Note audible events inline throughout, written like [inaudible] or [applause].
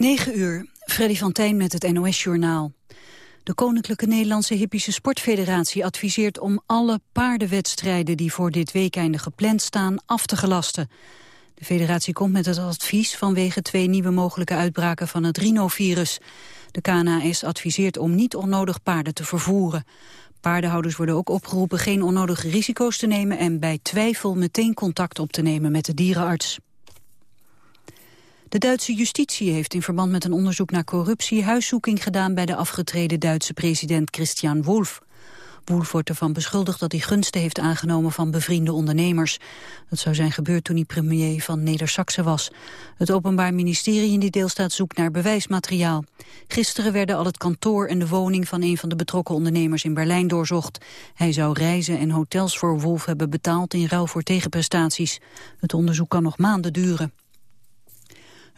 9 uur, Freddy van Tijn met het NOS-journaal. De Koninklijke Nederlandse Hippische Sportfederatie adviseert om alle paardenwedstrijden die voor dit weekende gepland staan af te gelasten. De federatie komt met het advies vanwege twee nieuwe mogelijke uitbraken van het rhinovirus. De KNAS adviseert om niet onnodig paarden te vervoeren. Paardenhouders worden ook opgeroepen geen onnodige risico's te nemen en bij twijfel meteen contact op te nemen met de dierenarts. De Duitse justitie heeft in verband met een onderzoek naar corruptie huiszoeking gedaan bij de afgetreden Duitse president Christian Wolff. Wolff wordt ervan beschuldigd dat hij gunsten heeft aangenomen van bevriende ondernemers. Dat zou zijn gebeurd toen hij premier van Neder-Saxe was. Het Openbaar Ministerie in die deelstaat zoekt naar bewijsmateriaal. Gisteren werden al het kantoor en de woning van een van de betrokken ondernemers in Berlijn doorzocht. Hij zou reizen en hotels voor Wolf hebben betaald in ruil voor tegenprestaties. Het onderzoek kan nog maanden duren.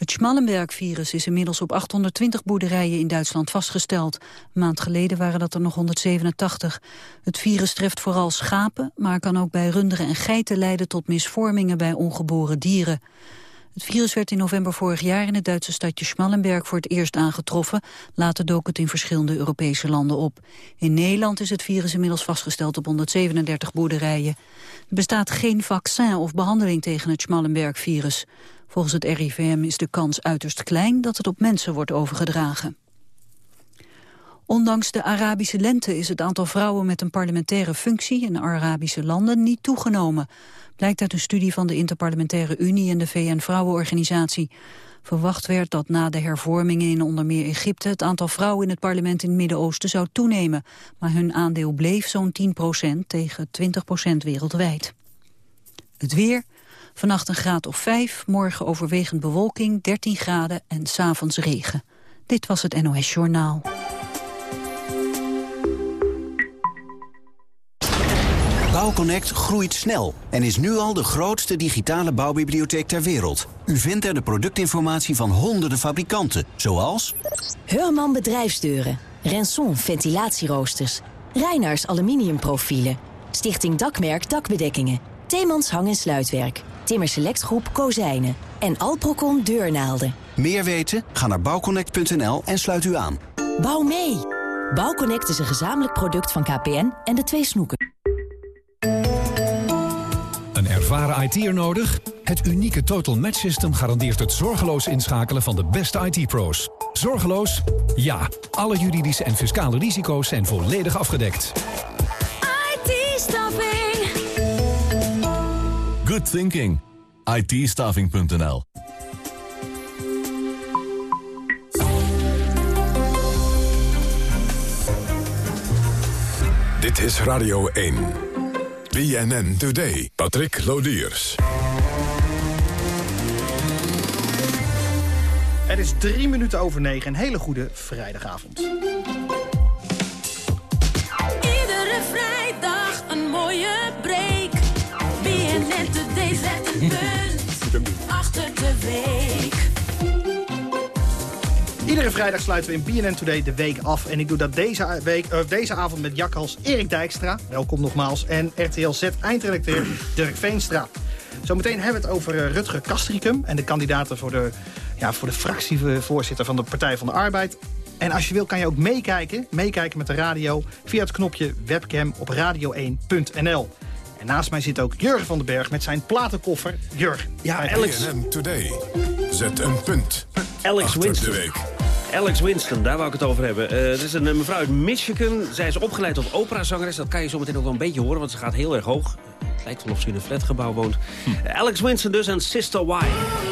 Het Schmallenberg-virus is inmiddels op 820 boerderijen in Duitsland vastgesteld. Een maand geleden waren dat er nog 187. Het virus treft vooral schapen, maar kan ook bij runderen en geiten leiden tot misvormingen bij ongeboren dieren. Het virus werd in november vorig jaar in het Duitse stadje Schmallenberg voor het eerst aangetroffen. Later dook het in verschillende Europese landen op. In Nederland is het virus inmiddels vastgesteld op 137 boerderijen. Er bestaat geen vaccin of behandeling tegen het Schmallenberg-virus. Volgens het RIVM is de kans uiterst klein dat het op mensen wordt overgedragen. Ondanks de Arabische lente is het aantal vrouwen met een parlementaire functie in Arabische landen niet toegenomen. Blijkt uit een studie van de Interparlementaire Unie en de VN-vrouwenorganisatie. Verwacht werd dat na de hervormingen in onder meer Egypte het aantal vrouwen in het parlement in het Midden-Oosten zou toenemen. Maar hun aandeel bleef zo'n 10% tegen 20% wereldwijd. Het weer, Vannacht een graad of 5, morgen overwegend bewolking, 13 graden en s'avonds regen. Dit was het NOS Journaal. Bouwconnect groeit snel en is nu al de grootste digitale bouwbibliotheek ter wereld. U vindt er de productinformatie van honderden fabrikanten, zoals... Heurman Bedrijfsdeuren, Renson Ventilatieroosters, Reinaars Aluminiumprofielen, Stichting Dakmerk Dakbedekkingen, Theemans Hang- en Sluitwerk... Timmer Selectgroep Kozijnen en Alprocon Deurnaalden. Meer weten? Ga naar bouwconnect.nl en sluit u aan. Bouw mee! Bouwconnect is een gezamenlijk product van KPN en de twee snoeken. Een ervaren IT'er nodig? Het unieke Total Match System garandeert het zorgeloos inschakelen van de beste IT-pro's. Zorgeloos? Ja. Alle juridische en fiscale risico's zijn volledig afgedekt. IT-staffing Good thinking. ITstaving.nl Dit is Radio 1. BNN Today. Patrick Lodiers. Het is drie minuten over negen. Een hele goede vrijdagavond. Iedere vrijdag een mooie break. BNN Today zet een punt achter de week. Iedere vrijdag sluiten we in BNN Today de week af. En ik doe dat deze, week, eh, deze avond met Jakhals Erik Dijkstra. Welkom nogmaals. En RTL Z eindredacteur Dirk Veenstra. Zometeen hebben we het over eh, Rutger Kastricum... en de kandidaten voor de, ja, voor de fractievoorzitter van de Partij van de Arbeid. En als je wil kan je ook meekijken, meekijken met de radio... via het knopje webcam op radio1.nl. En naast mij zit ook Jurgen van den Berg met zijn platenkoffer. Jurgen. Ja, Alex. Today. Zet een punt Alex achter Winston. de week. Alex Winston, daar wou ik het over hebben. Eh het is een eh, mevrouw uit Michigan. Zij is opgeleid tot operazangeres. Dat kan je zo meteen ook wel een beetje horen, want ze gaat heel erg hoog. Het lijkt wel of ze in een flatgebouw woont. Eh, Alex Winston dus en Sister Wife.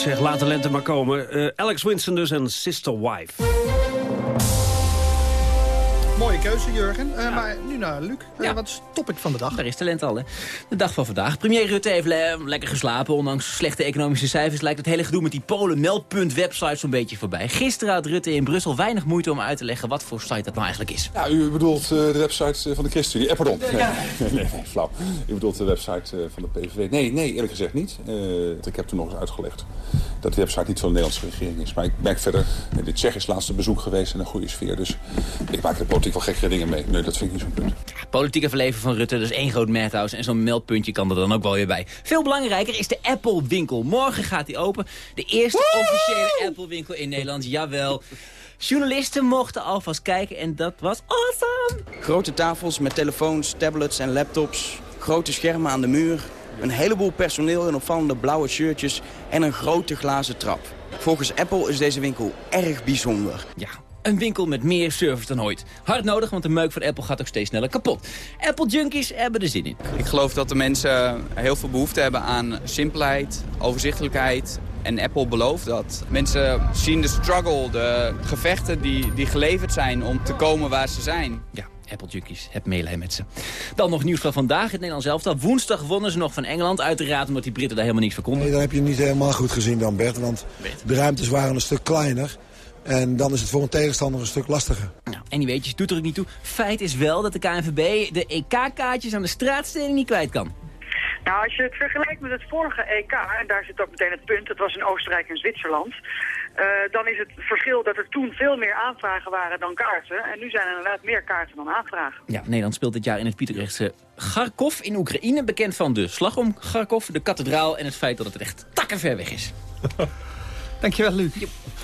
Zeg, laat de lente maar komen. Eh, Alex Winston dus en Sister Wife. Mooie keuze, Jurgen. Eh, Maar naar Luc. Eh, wat is het topic van de dag? Daar is talent al, hè. De dag van vandaag. Premier Rutte heeft le- lekker geslapen. Ondanks slechte economische cijfers lijkt het hele gedoe met die Polen-meldpunt-website zo'n beetje voorbij. Gisteren had Rutte in Brussel weinig moeite om uit te leggen wat voor site dat nou eigenlijk is. Ja, u bedoelt eh, de website van de ChristenUnie. Eh, pardon. Nee, [laughs] nee, nee, nee, flauw. U bedoelt de website eh, van de PVV. Nee, nee, eerlijk gezegd niet. Eh, ik heb toen nog eens uitgelegd dat die website niet van de Nederlandse regering is. Maar ik merk verder, eh, dit Tsjechisch laatste bezoek geweest in een goede sfeer. Dus ik maak er politiek wel gekkere dingen mee. Nee, dat vind ik niet zo'n punt. Politieke verleven van Rutte, dus één groot madhouse. En zo'n meldpuntje kan er dan ook wel weer bij. Veel belangrijker is de Apple-winkel. Morgen gaat die open. De eerste officiële Apple-winkel in Nederland, jawel. Journalisten mochten alvast kijken en dat was awesome. Grote tafels met telefoons, tablets en laptops. Grote schermen aan de muur. Een heleboel personeel in opvallende blauwe shirtjes. En een grote glazen trap. Volgens Apple is deze winkel erg bijzonder. Ja, een winkel met meer service dan ooit. Hard nodig, want de meuk van Apple gaat ook steeds sneller kapot. Apple junkies hebben er zin in. Ik geloof dat de mensen heel veel behoefte hebben aan simpelheid, overzichtelijkheid. En Apple belooft dat. Mensen zien de struggle, de gevechten die, die geleverd zijn om te komen waar ze zijn. Ja, Apple junkies, heb meelij met ze. Dan nog nieuws van vandaag, het Nederlands elftal. Woensdag wonnen ze nog van Engeland, uiteraard omdat die Britten daar helemaal niks van konden. Nee, dan heb je niet helemaal goed gezien dan, Bert. Want de ruimtes waren een stuk kleiner. En dan is het voor een tegenstander een stuk lastiger. Nou, en die weetjes doet er ook niet toe. Feit is wel dat de KNVB de EK-kaartjes aan de straatstenen niet kwijt kan. Nou, als je het vergelijkt met het vorige EK, en daar zit ook meteen het punt, het was in Oostenrijk en Zwitserland, eh, dan is het verschil dat er toen veel meer aanvragen waren dan kaarten. En nu zijn er inderdaad meer kaarten dan aanvragen. Ja, Nederland speelt dit jaar in het Pieterrechtse Kharkov in Oekraïne. Bekend van de slag om Kharkov, de kathedraal en het feit dat het echt takkenver weg is. [laughs] Dankjewel, Luc.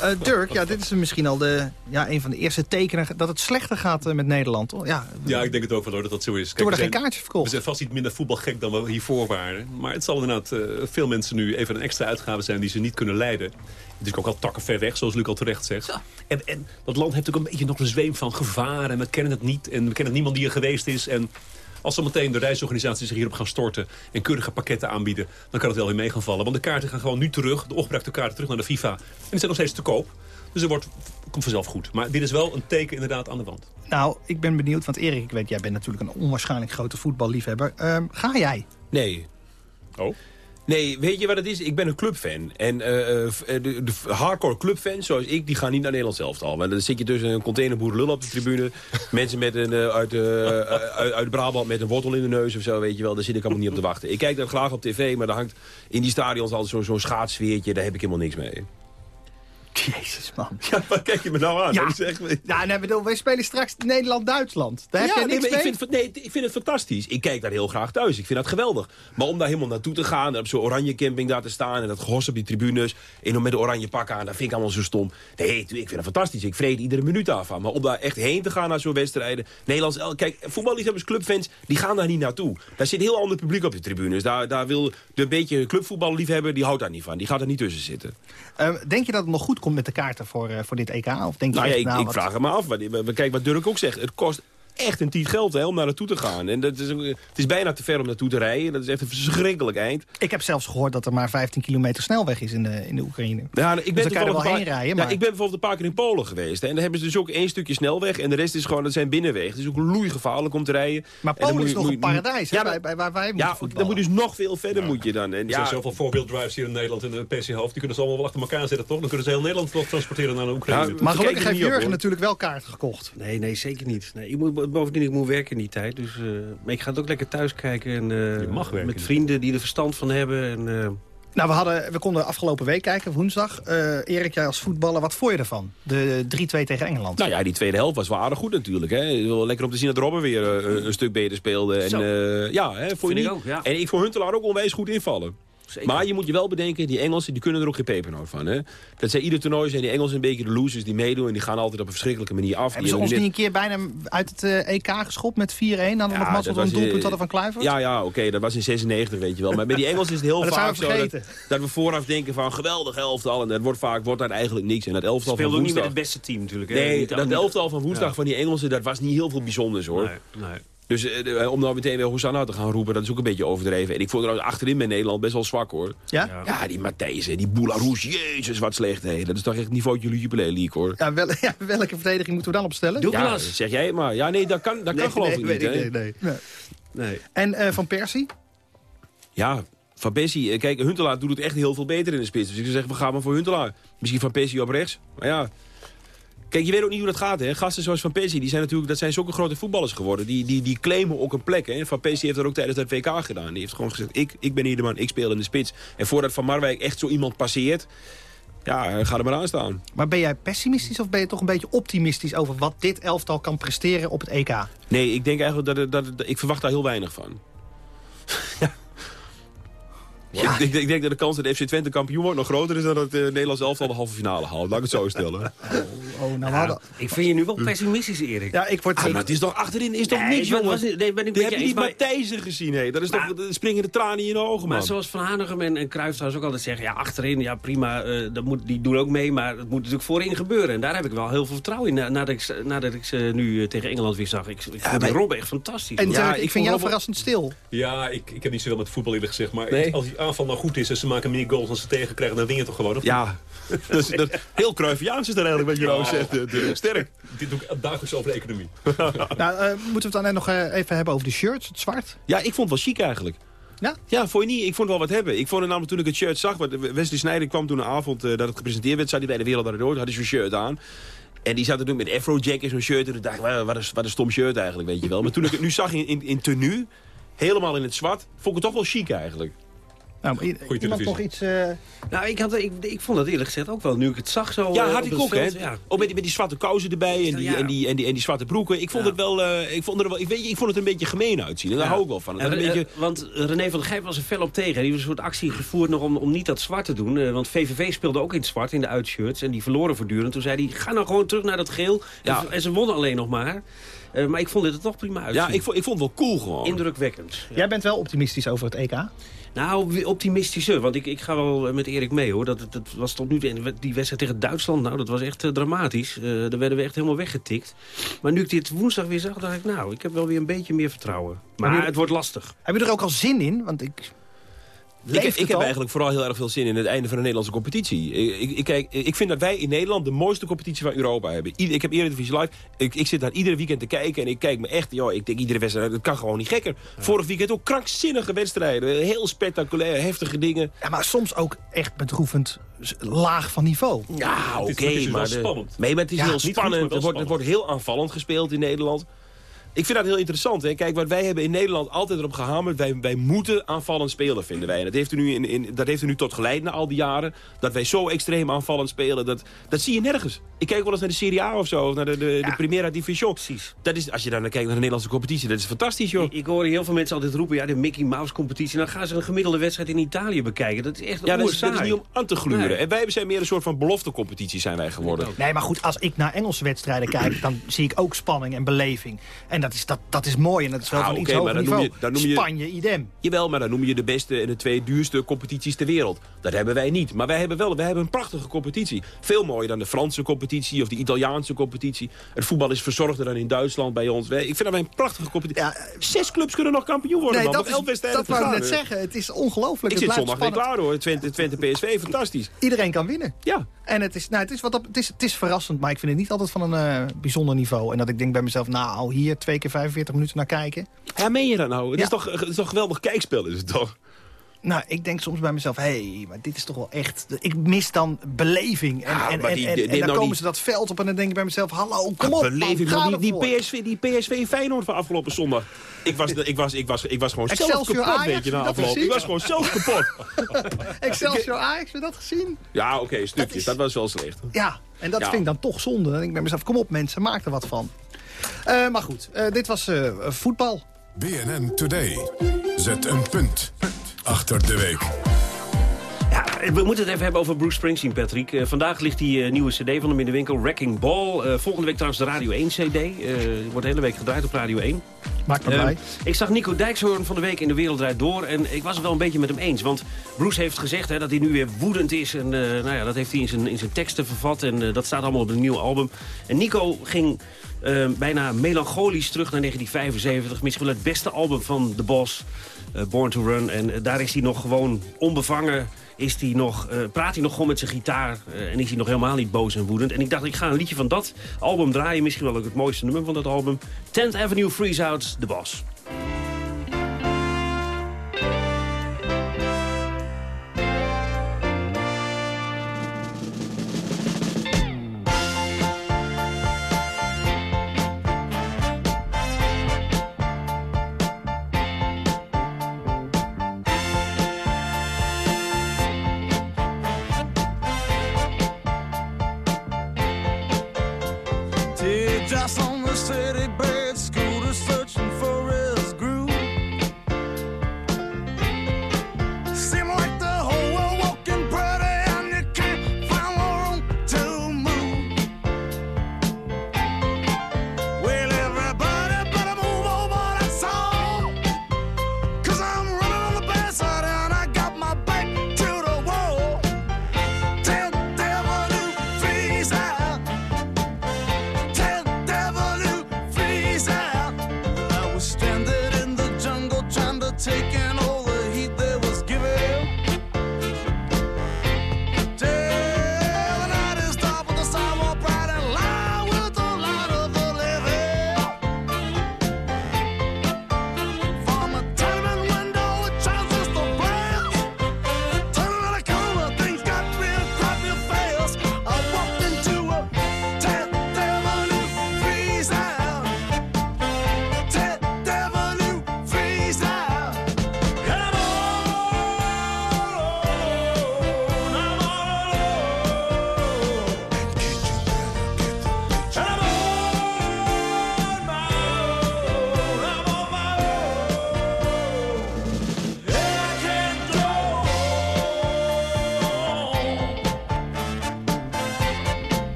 Eh, Dirk, ja, dit is misschien al de, ja, een van de eerste tekenen dat het slechter gaat eh, met Nederland. toch? Ja, Ja, ik denk het ook wel hoor, dat dat zo is. er worden geen kaartjes verkocht. We zijn vast niet minder voetbalgek dan we hiervoor waren. Maar het zal inderdaad eh, veel mensen nu even een extra uitgave zijn die ze niet kunnen leiden. Het is ook al takken ver weg, zoals Luc al terecht zegt. En, en dat land heeft ook een beetje nog een zweem van gevaar. En we kennen het niet. En we kennen niemand die er geweest is. En als dan meteen de reisorganisaties zich hierop gaan storten... en keurige pakketten aanbieden, dan kan het wel weer mee gaan vallen. Want de kaarten gaan gewoon nu terug, de opgebruikte kaarten terug naar de FIFA. En die zijn nog steeds te koop. Dus het wordt, komt vanzelf goed. Maar dit is wel een teken inderdaad aan de wand. Nou, ik ben benieuwd, want Erik, ik weet, jij bent natuurlijk een onwaarschijnlijk grote voetballiefhebber. Ehm, ga jij? Nee. Oh? Nee, weet je wat het is? Ik ben een clubfan. En eh, eh, de, de hardcore clubfans zoals ik, die gaan niet naar Nederland zelf al. Want dan zit je tussen een containerboer lul op de tribune. [laughs] mensen met een, eh, uit, eh, uit, uit Brabant met een wortel in de neus of zo, weet je wel. Daar zit ik allemaal niet op te wachten. Ik kijk dat graag op tv, maar daar hangt in die stadions altijd zo'n schaatssfeertje. Daar heb ik helemaal niks mee. Jezus, man. Ja, wat kijk je me nou aan? Ja, Dat echt- ja nee, bedoel, wij spelen straks Nederland-Duitsland. Daar heb ja, je nee, ik vind, het- nee, ik vind het fantastisch. Ik kijk daar heel graag thuis. Ik vind dat geweldig. Maar om daar helemaal naartoe te gaan... en op zo'n oranje camping daar te staan... en dat gos op die tribunes... en dan met de oranje pak aan... dat vind ik allemaal zo stom. Nee, ik vind het fantastisch. Ik vreet iedere minuut af aan. Maar om daar echt heen te gaan naar zo'n wedstrijden... Nederlands... Kijk, voetballiefhebbers, clubfans... die gaan daar niet naartoe. Daar zit heel ander publiek op de tribunes. Daar, daar wil de beetje clubvoetballiefhebber... die houdt daar niet van. Die gaat er niet tussen zitten. Ehm, denk je dat het nog goed komt met de kaarten voor, eh, voor dit EK? Of denk je Nou ja, ik, nou, ik wat- vraag het me af. Kijk wat Dirk ook zegt. Het kost echt een tiet geld hè, om daar naartoe te gaan. En dat is, het is bijna te ver om naartoe te rijden. Dat is echt een verschrikkelijk eind. Ik heb zelfs gehoord dat er maar 15 kilometer snelweg is in de, in de Oekraïne. Ja, ik ben dus kan je er wel een heen rijden. Ja, Maar... ik ben bijvoorbeeld een paar keer in Polen geweest. hè, En daar hebben ze dus ook één stukje snelweg. En de rest is gewoon, dat zijn binnenwegen. Het is ook loeigevaarlijk om te rijden. Maar Polen moet is je- nog moet een je- paradijs, hè, Ja, bij- bij- waar wij moeten ja, voetballen. dan moet je dus nog veel verder moet je dan. En, Er ja, zijn zoveel voorbeelddrives hier in Nederland in de PC-hoofd. Die kunnen ze allemaal wel achter elkaar zetten, toch? Dan kunnen ze heel Nederland wel transporteren naar de Oekraïne. Ja, Maar gelukkig heeft Jurgen natuurlijk wel kaarten gekocht. Nee, nee, zeker niet. Nee, ik moet, bovendien, ik moet werken in die tijd. Dus, eh, maar ik ga het ook lekker thuis kijken. En, eh, Je mag werken. Met vrienden die er verstand van hebben. En, eh, Nou, we, hadden, we konden afgelopen week kijken, woensdag. Eh, Erik, jij als voetballer, wat vond je ervan? De 3-2 tegen Engeland. Nou ja, die tweede helft was wel aardig goed natuurlijk. Hè. Wel Lekker om te zien dat Robben weer een stuk beter speelde. En, eh, ja, hè, vond je Vind ik niet? ook, ja. En ik vond Huntelaar ook onwijs goed invallen. Zeker. Maar je moet je wel bedenken, die Engelsen die kunnen er ook geen pepernoot van. Hè? Dat zijn ieder toernooi zijn die Engelsen een beetje de losers die meedoen. En die gaan altijd op een verschrikkelijke manier af. Hebben Die ze ons niet nu een keer bijna uit het eh, EK geschopt met 4-1? Dan nog Ja, mazzel dat een was, doelpunt eh, hadden van Kluivert? Ja, ja, oké, dat was in 96, weet je wel. Maar bij die Engelsen is het heel vaak zo dat, we vooraf denken van geweldig elftal. En dat wordt vaak wordt dat eigenlijk niks. En dat elftal van speelde ook niet met woensdag... het beste team natuurlijk. hè. Nee, Niet- dat elftal van woensdag Ja. van die Engelsen, dat was niet heel veel bijzonders hoor. Nee, nee. Dus eh, om nou meteen weer Hosanna te gaan roepen, dat is ook een beetje overdreven. En ik vond trouwens achterin bij Nederland best wel zwak, hoor. Ja? Ja, die Matthijs en die Boularoes, jezus, wat slecht. Hè. Dat is toch echt niveau Jupiler League, hoor. Ja, wel, [laughs] ja, welke verdediging moeten we dan opstellen? Ja, zeg jij het maar. Ja, nee, dat kan, dat kan geloof ik niet, hè. nee, nee. nee. Nee. En eh, Van Persie? Ja, Van Persie, eh, kijk, Huntelaar doet het echt heel veel beter in de spits. Dus ik zou zeggen, we gaan maar voor Huntelaar. Misschien Van Persie op rechts. Maar ja, kijk, je weet ook niet hoe dat gaat, hè. Gasten zoals Van Persie, die zijn natuurlijk, dat zijn zulke grote voetballers geworden. Die, die, die claimen ook een plek, hè. Van Persie heeft dat ook tijdens het WK gedaan. Die heeft gewoon gezegd, ik, ik ben hier de man, ik speel in de spits. En voordat Van Marwijk echt zo iemand passeert, ja, ga er maar aan staan. Maar ben jij pessimistisch of ben je toch een beetje optimistisch over wat dit elftal kan presteren op het EK? Nee, ik denk eigenlijk dat, dat, ik verwacht daar heel weinig van. [laughs] Ja. Ik, ik denk dat de kans dat FC Twente kampioen wordt nog groter is dan dat het Nederlands elftal de halve finale haalt. Laat ik het zo stellen. [laughs] Oh, nou Ja, ik vind je nu wel pessimistisch, Erik. Ja, ik word... Ah, maar het is toch achterin is toch Nee, niks, jongen. was- nee, ben ik met je die maar- Matthijsen gezien, hé. Dat is toch, er springen de tranen in je ogen, man. Maar zoals Van Hanegem en, en Cruijff trouwens ook altijd zeggen... ja, achterin, ja prima, eh, dat moet, die doen ook mee... maar het moet natuurlijk voorin gebeuren. En daar heb ik wel heel veel vertrouwen in... na- nadat ik, nadat ik ze nu eh, tegen Engeland weer zag. Ik, ik vond maar- Robben echt fantastisch. En. Dirk, ik, vind jou Robben- verrassend stil. Ja, ik, ik heb niet zoveel met voetbal eerlijk gezegd. Maar Nee. als die aanval nou goed is en ze maken meer goals dan ze tegenkrijgen... dan win je toch gewoon? Of Ja, dat is, [laughs] dat, heel Cruyffiaans is dat eigenlijk wat je zegt. eh, de- sterk. Dit doe ik dagelijks over de economie. [laughs] Nou, eh, moeten we het dan net nog eh, even hebben over de shirts, het zwart? Ja, ik vond het wel chic eigenlijk. Ja? Ja, vond je niet? Ik vond het wel wat hebben. Ik vond het namelijk toen ik het shirt zag... want Wesley Sneijder kwam toen een avond dat het gepresenteerd werd... zat hij bij de Wereld Door, had hij zo'n shirt aan. En die zat er toen met Afrojack in zo'n shirt. En toen dacht ik, wat wat een, wat een stom shirt eigenlijk, weet je wel. Maar toen ik het nu zag in, in, in tenue, helemaal in het zwart... vond ik het toch wel chic eigenlijk. Nou, i- iemand nog iets... eh, Nou, ik, had, ik, ik vond dat eerlijk gezegd ook wel. Nu ik het zag zo Ja, had op ik het ook, hè. Ja. Ook met die, met die zwarte kousen erbij en die, Ja. en die, en die, en die zwarte broeken. Ik vond, het wel, eh, ik, vond er wel, ik, weet je, ik vond het een beetje gemeen uitzien. En daar Ja. hou ik wel van. Het En, een eh, beetje... want René van der Gijp was er fel op tegen. Die heeft een soort actie gevoerd nog om, om niet dat zwart te doen. Want VVV speelde ook in het zwart, in de uitshirts. En die verloren voortdurend. Toen zei hij, ga nou gewoon terug naar dat geel. Ja. En, en ze wonnen alleen nog maar. Eh, maar ik vond dit er toch prima uitzien. Ja, ik vond, ik vond het wel cool gewoon. Indrukwekkend. Ja. Jij bent wel optimistisch over het EK? Nou, optimistischer. Want ik, ik ga wel eh, met Erik mee, hoor. Dat, dat, dat was tot nu toe... Die wedstrijd tegen Duitsland, nou, dat was echt eh, dramatisch. Eh, daar werden we echt helemaal weggetikt. Maar nu ik dit woensdag weer zag, dacht ik... nou, ik heb wel weer een beetje meer vertrouwen. Maar nu- het wordt lastig. Heb je er ook al zin in? Want ik... Ik, ik het heb eigenlijk vooral heel erg veel zin in het einde van de Nederlandse competitie. Ik, ik, kijk, ik vind dat wij in Nederland de mooiste competitie van Europa hebben. Ieder- ik heb Eredivisie Live. Ik, ik zit daar iedere weekend te kijken en ik kijk me echt... Joh, ik denk iedere wedstrijd, dat kan gewoon niet gekker. Vorig weekend ook krankzinnige wedstrijden. Heel spectaculair, heftige dingen. Ja, maar soms ook echt bedroevend laag van niveau. Ja, Het oké. is- het is wel maar de- spannend. Nee, maar het is Ja, heel spannend. het, wordt, het wordt heel aanvallend gespeeld in Nederland. Ik vind dat heel interessant. Hè. Kijk, wat wij hebben in Nederland altijd erop gehamerd... wij, wij moeten aanvallend spelen, vinden wij. En dat heeft, er nu in, in, dat heeft er nu tot geleid na al die jaren. Dat wij zo extreem aanvallend spelen. Dat, dat zie je nergens. Ik kijk wel eens naar de Serie A of zo. Of naar de, de, de Primera Division. Precies. Dat is, als je dan kijkt naar de Nederlandse competitie... dat is fantastisch, joh. Ik, ik hoor heel veel mensen altijd roepen... ja, de Mickey Mouse competitie. Dan gaan ze een gemiddelde wedstrijd in Italië bekijken. Dat is echt Ja, dat is, dat is niet om aan te gluren. Nee. En wij zijn meer een soort van beloftecompetitie zijn wij geworden. Nee, maar goed, als ik naar Engelse wedstrijden kijk... dan zie ik ook spanning en beleving. En dat is, dat, dat is mooi en dat is wel Ah, van oké, iets hoger noem niveau. je- dan noem je- Spanje, idem. Jawel, maar dan noem je de beste en de twee duurste competities ter wereld. Dat hebben wij niet. Maar wij hebben wel wij hebben een prachtige competitie. Veel mooier dan de Franse competitie of de Italiaanse competitie. Het voetbal is verzorgder dan in Duitsland bij ons. Wij- Ik vind dat wij een prachtige competitie. Ja, Zes clubs kunnen nog kampioen worden, Nee, man. dat, is, dat wou ik net zeggen. Het is ongelooflijk. Ik Het zit zondag weer klaar hoor. Twente, Twente PSV, fantastisch. Iedereen kan winnen. Ja. En het is, nou, het, is wat, op- het, is, het is verrassend, maar ik vind het niet altijd van een eh, bijzonder niveau. En dat ik denk bij mezelf, nou, hier twee keer 45 minuten naar kijken. Ja, meen je dat nou? Het, Ja. is, toch, het is toch een geweldig kijkspel, is het toch? Nou, ik denk soms bij mezelf, hé, hey, maar dit is toch wel echt... Ik mis dan beleving. En, Ja, en, en, die- en, en dan nou komen die- ze dat veld op en dan denk ik bij mezelf, hallo, kom op, Beleving, man, ga die, die. PSV, die PSV Feyenoord van afgelopen zondag. Ik was, ik was, ik was, ik was gewoon zelf kapot, Ajax, weet je, na afloop. Ik was gewoon zelf kapot. [laughs] Excelsior Ajax, heb je dat gezien? Ja, oké, stukjes. Dat, was wel slecht. Ja, en dat Ja. vind ik dan toch zonde. Dan denk ik bij mezelf, kom op mensen, maak er wat van. Eh, maar goed, eh, dit was eh, voetbal. BNN Today. Zet een punt achter de week. Ja, we moeten het even hebben over Bruce Springsteen, Patrick. Eh, vandaag ligt die eh, nieuwe cd van hem in de winkel, Wrecking Ball. Eh, volgende week trouwens de Radio 1 cd. Eh, wordt de hele week gedraaid op Radio 1. Maakt me Ehm, blij. ik zag Nico Dijkshoorn van de week in de Wereld Draait Door. En ik was het wel een beetje met hem eens. Want Bruce heeft gezegd hè, dat hij nu weer woedend is. En eh, nou ja, dat heeft hij in zijn, in zijn teksten vervat. En dat staat allemaal op een nieuw album. En Nico ging eh, bijna melancholisch terug naar 1975. Misschien wel het beste album van The Boss. eh, Born to Run. En eh, daar is hij nog gewoon onbevangen. Is hij nog, eh, praat hij nog gewoon met zijn gitaar. en is hij nog helemaal niet boos en woedend. En ik dacht, ik ga een liedje van dat album draaien. Misschien wel ook het mooiste nummer van dat album. 10th Avenue Freeze Out, The Boss.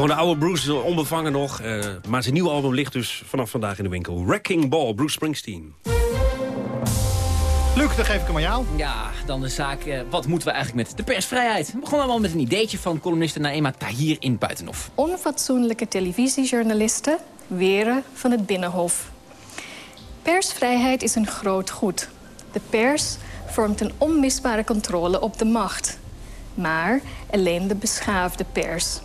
Gewoon de oude Bruce, onbevangen nog. eh, maar zijn nieuwe album ligt dus vanaf vandaag in de winkel. Wrecking Ball, Bruce Springsteen. Luc, dan geef ik hem aan jou. Ja, dan de zaak, eh, wat moeten we eigenlijk met de persvrijheid? We begonnen allemaal met een ideetje van columniste Naema Tahir in Buitenhof. Onfatsoenlijke televisiejournalisten weren van het Binnenhof. Persvrijheid is een groot goed. De pers vormt een onmisbare controle op de macht. Maar alleen de beschaafde pers.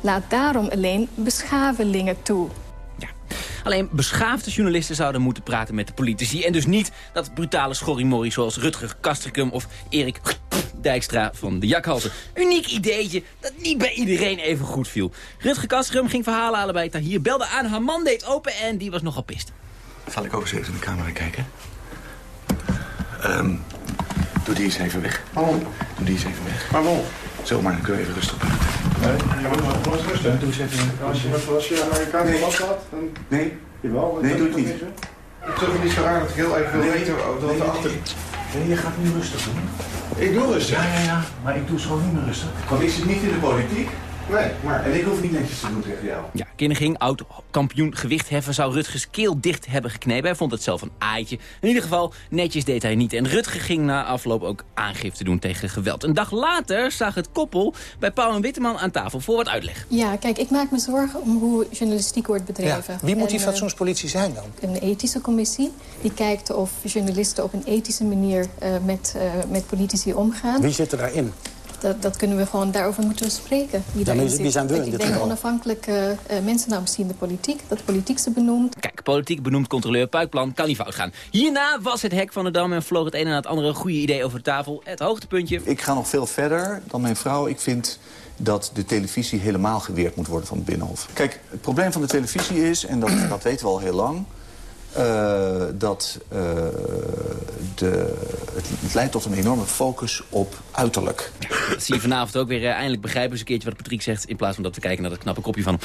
Laat daarom alleen beschavelingen toe. Alleen beschaafde journalisten zouden moeten praten met de politici... en dus niet dat brutale schorrimorrie zoals Rutger Kastrikum of Erik Dijkstra van de Jakhalse. Uniek ideetje dat niet bij iedereen even goed viel. Rutger Kastrikum ging verhalen halen bij Tahir, belde aan, haar man deed open en die was nogal pist. Zal ik ook eens even in de camera kijken? Ehm, doe die eens even weg. Waarom? Doe die eens even weg. Waarom? Zo, maar dan kunnen we even rustig praten. Nee, je moet maar gewoon rusten. Doe eens even... Als je, als je je camera vaststaat, dan... Nee. Jawel. Nee, doe het niet. Het niet zo raar dat ik heel even wil Nee, weten wat nee, er achter... Nee, je gaat nu rustig doen. Ik doe rustig. Ja, ja, ja. Maar ik doe zo niet meer rustig. Want ik zit niet in de politiek. Nee, maar... En ik hoef niet netjes te doen tegen jou. Ja, Kinneging, oud-kampioen gewichtheffen, zou Rutgers keel dicht hebben geknepen. Hij vond het zelf een aaitje. In ieder geval, netjes deed hij niet. En Rutger ging na afloop ook aangifte doen tegen geweld. Een dag later zag het koppel bij Paul en Witteman aan tafel voor wat uitleg. Ja, kijk, ik maak me zorgen om hoe journalistiek wordt bedreven. Wie moet die En, eh, fatsoenspolitie zijn dan? Een ethische commissie die kijkt of journalisten op een ethische manier eh, met, eh, met politici omgaan. Wie zit er daarin? Dat, dat kunnen we gewoon, daarover moeten we spreken. Wie, Ja, daarin maar wie zit. zijn we in Ik dit denk geval? onafhankelijke eh, mensen namens zien de politiek. Dat de politiek ze benoemt. Kijk, politiek benoemd controleur, puikplan, kan niet fout gaan. Hierna was het hek van de Dam en vloog het een en het andere goede idee over de tafel. Het hoogtepuntje. Ik ga nog veel verder dan mijn vrouw. Ik vind dat de televisie helemaal geweerd moet worden van het Binnenhof. Kijk, het probleem van de televisie is, en dat, dat weten we al heel lang... eh, dat eh, de, het, het leidt tot een enorme focus op uiterlijk. Dat zie je vanavond ook weer. eh, eindelijk begrijpen ze een keertje wat Patrick zegt... in plaats van dat we kijken naar dat knappe kopje van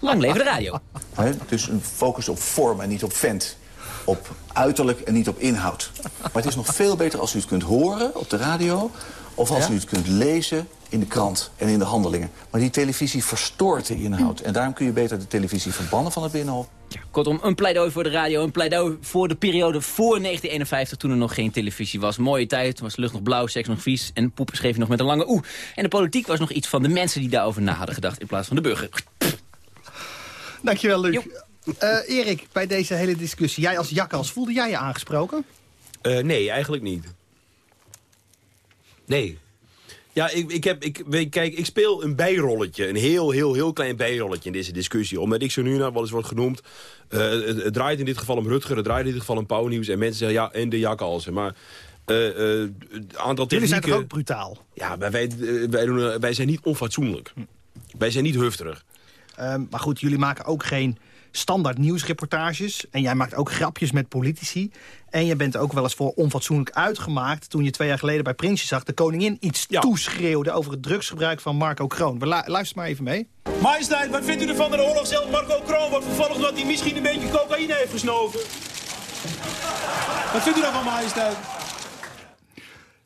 Lang leven de radio. Hè, dus een focus op vorm en niet op vent. Op uiterlijk en niet op inhoud. Maar het is nog veel beter als u het kunt horen op de radio... of als Ja? u het kunt lezen in de krant en in de handelingen. Maar die televisie verstoort de inhoud. En daarom kun je beter de televisie verbannen van het Binnenhof. Kortom, een pleidooi voor de radio. Een pleidooi voor de periode voor 1951, toen er nog geen televisie was. Mooie tijd, toen was de lucht nog blauw, seks nog vies... en poep schreef je nog met een lange oe. En de politiek was nog iets van de mensen die daarover na hadden gedacht... in plaats van de burger. Dankjewel, Luc. Eh, Erik, bij deze hele discussie, jij als jakkals, voelde jij je aangesproken? Eh, nee, eigenlijk niet. Nee. Ja, ik, ik, heb, ik, weet, kijk, ik speel een bijrolletje. Een heel, heel, heel klein bijrolletje in deze discussie. Omdat ik zo nu nou wel eens wordt genoemd. eh, het, het draait in dit geval om Rutger, het draait in dit geval om Pauwnieuws. En mensen zeggen ja, en de jakhalsen. Maar eh, het aantal Jullie zijn toch ook brutaal? Ja, maar wij, wij, doen, wij zijn niet onfatsoenlijk. Wij zijn niet hufterig. Ehm, maar goed, jullie maken ook geen standaard nieuwsreportages. En jij maakt ook grapjes met politici. En je bent ook wel eens voor onfatsoenlijk uitgemaakt... toen je twee jaar geleden bij Prinsje zag... de koningin iets toeschreeuwde over het drugsgebruik van Marco Kroon. We lu- luister maar even mee. Majesteit, wat vindt u ervan dat de oorlogsheld Marco Kroon wordt vervolgd... omdat hij misschien een beetje cocaïne heeft gesnoven? Wat vindt u daarvan, majesteit?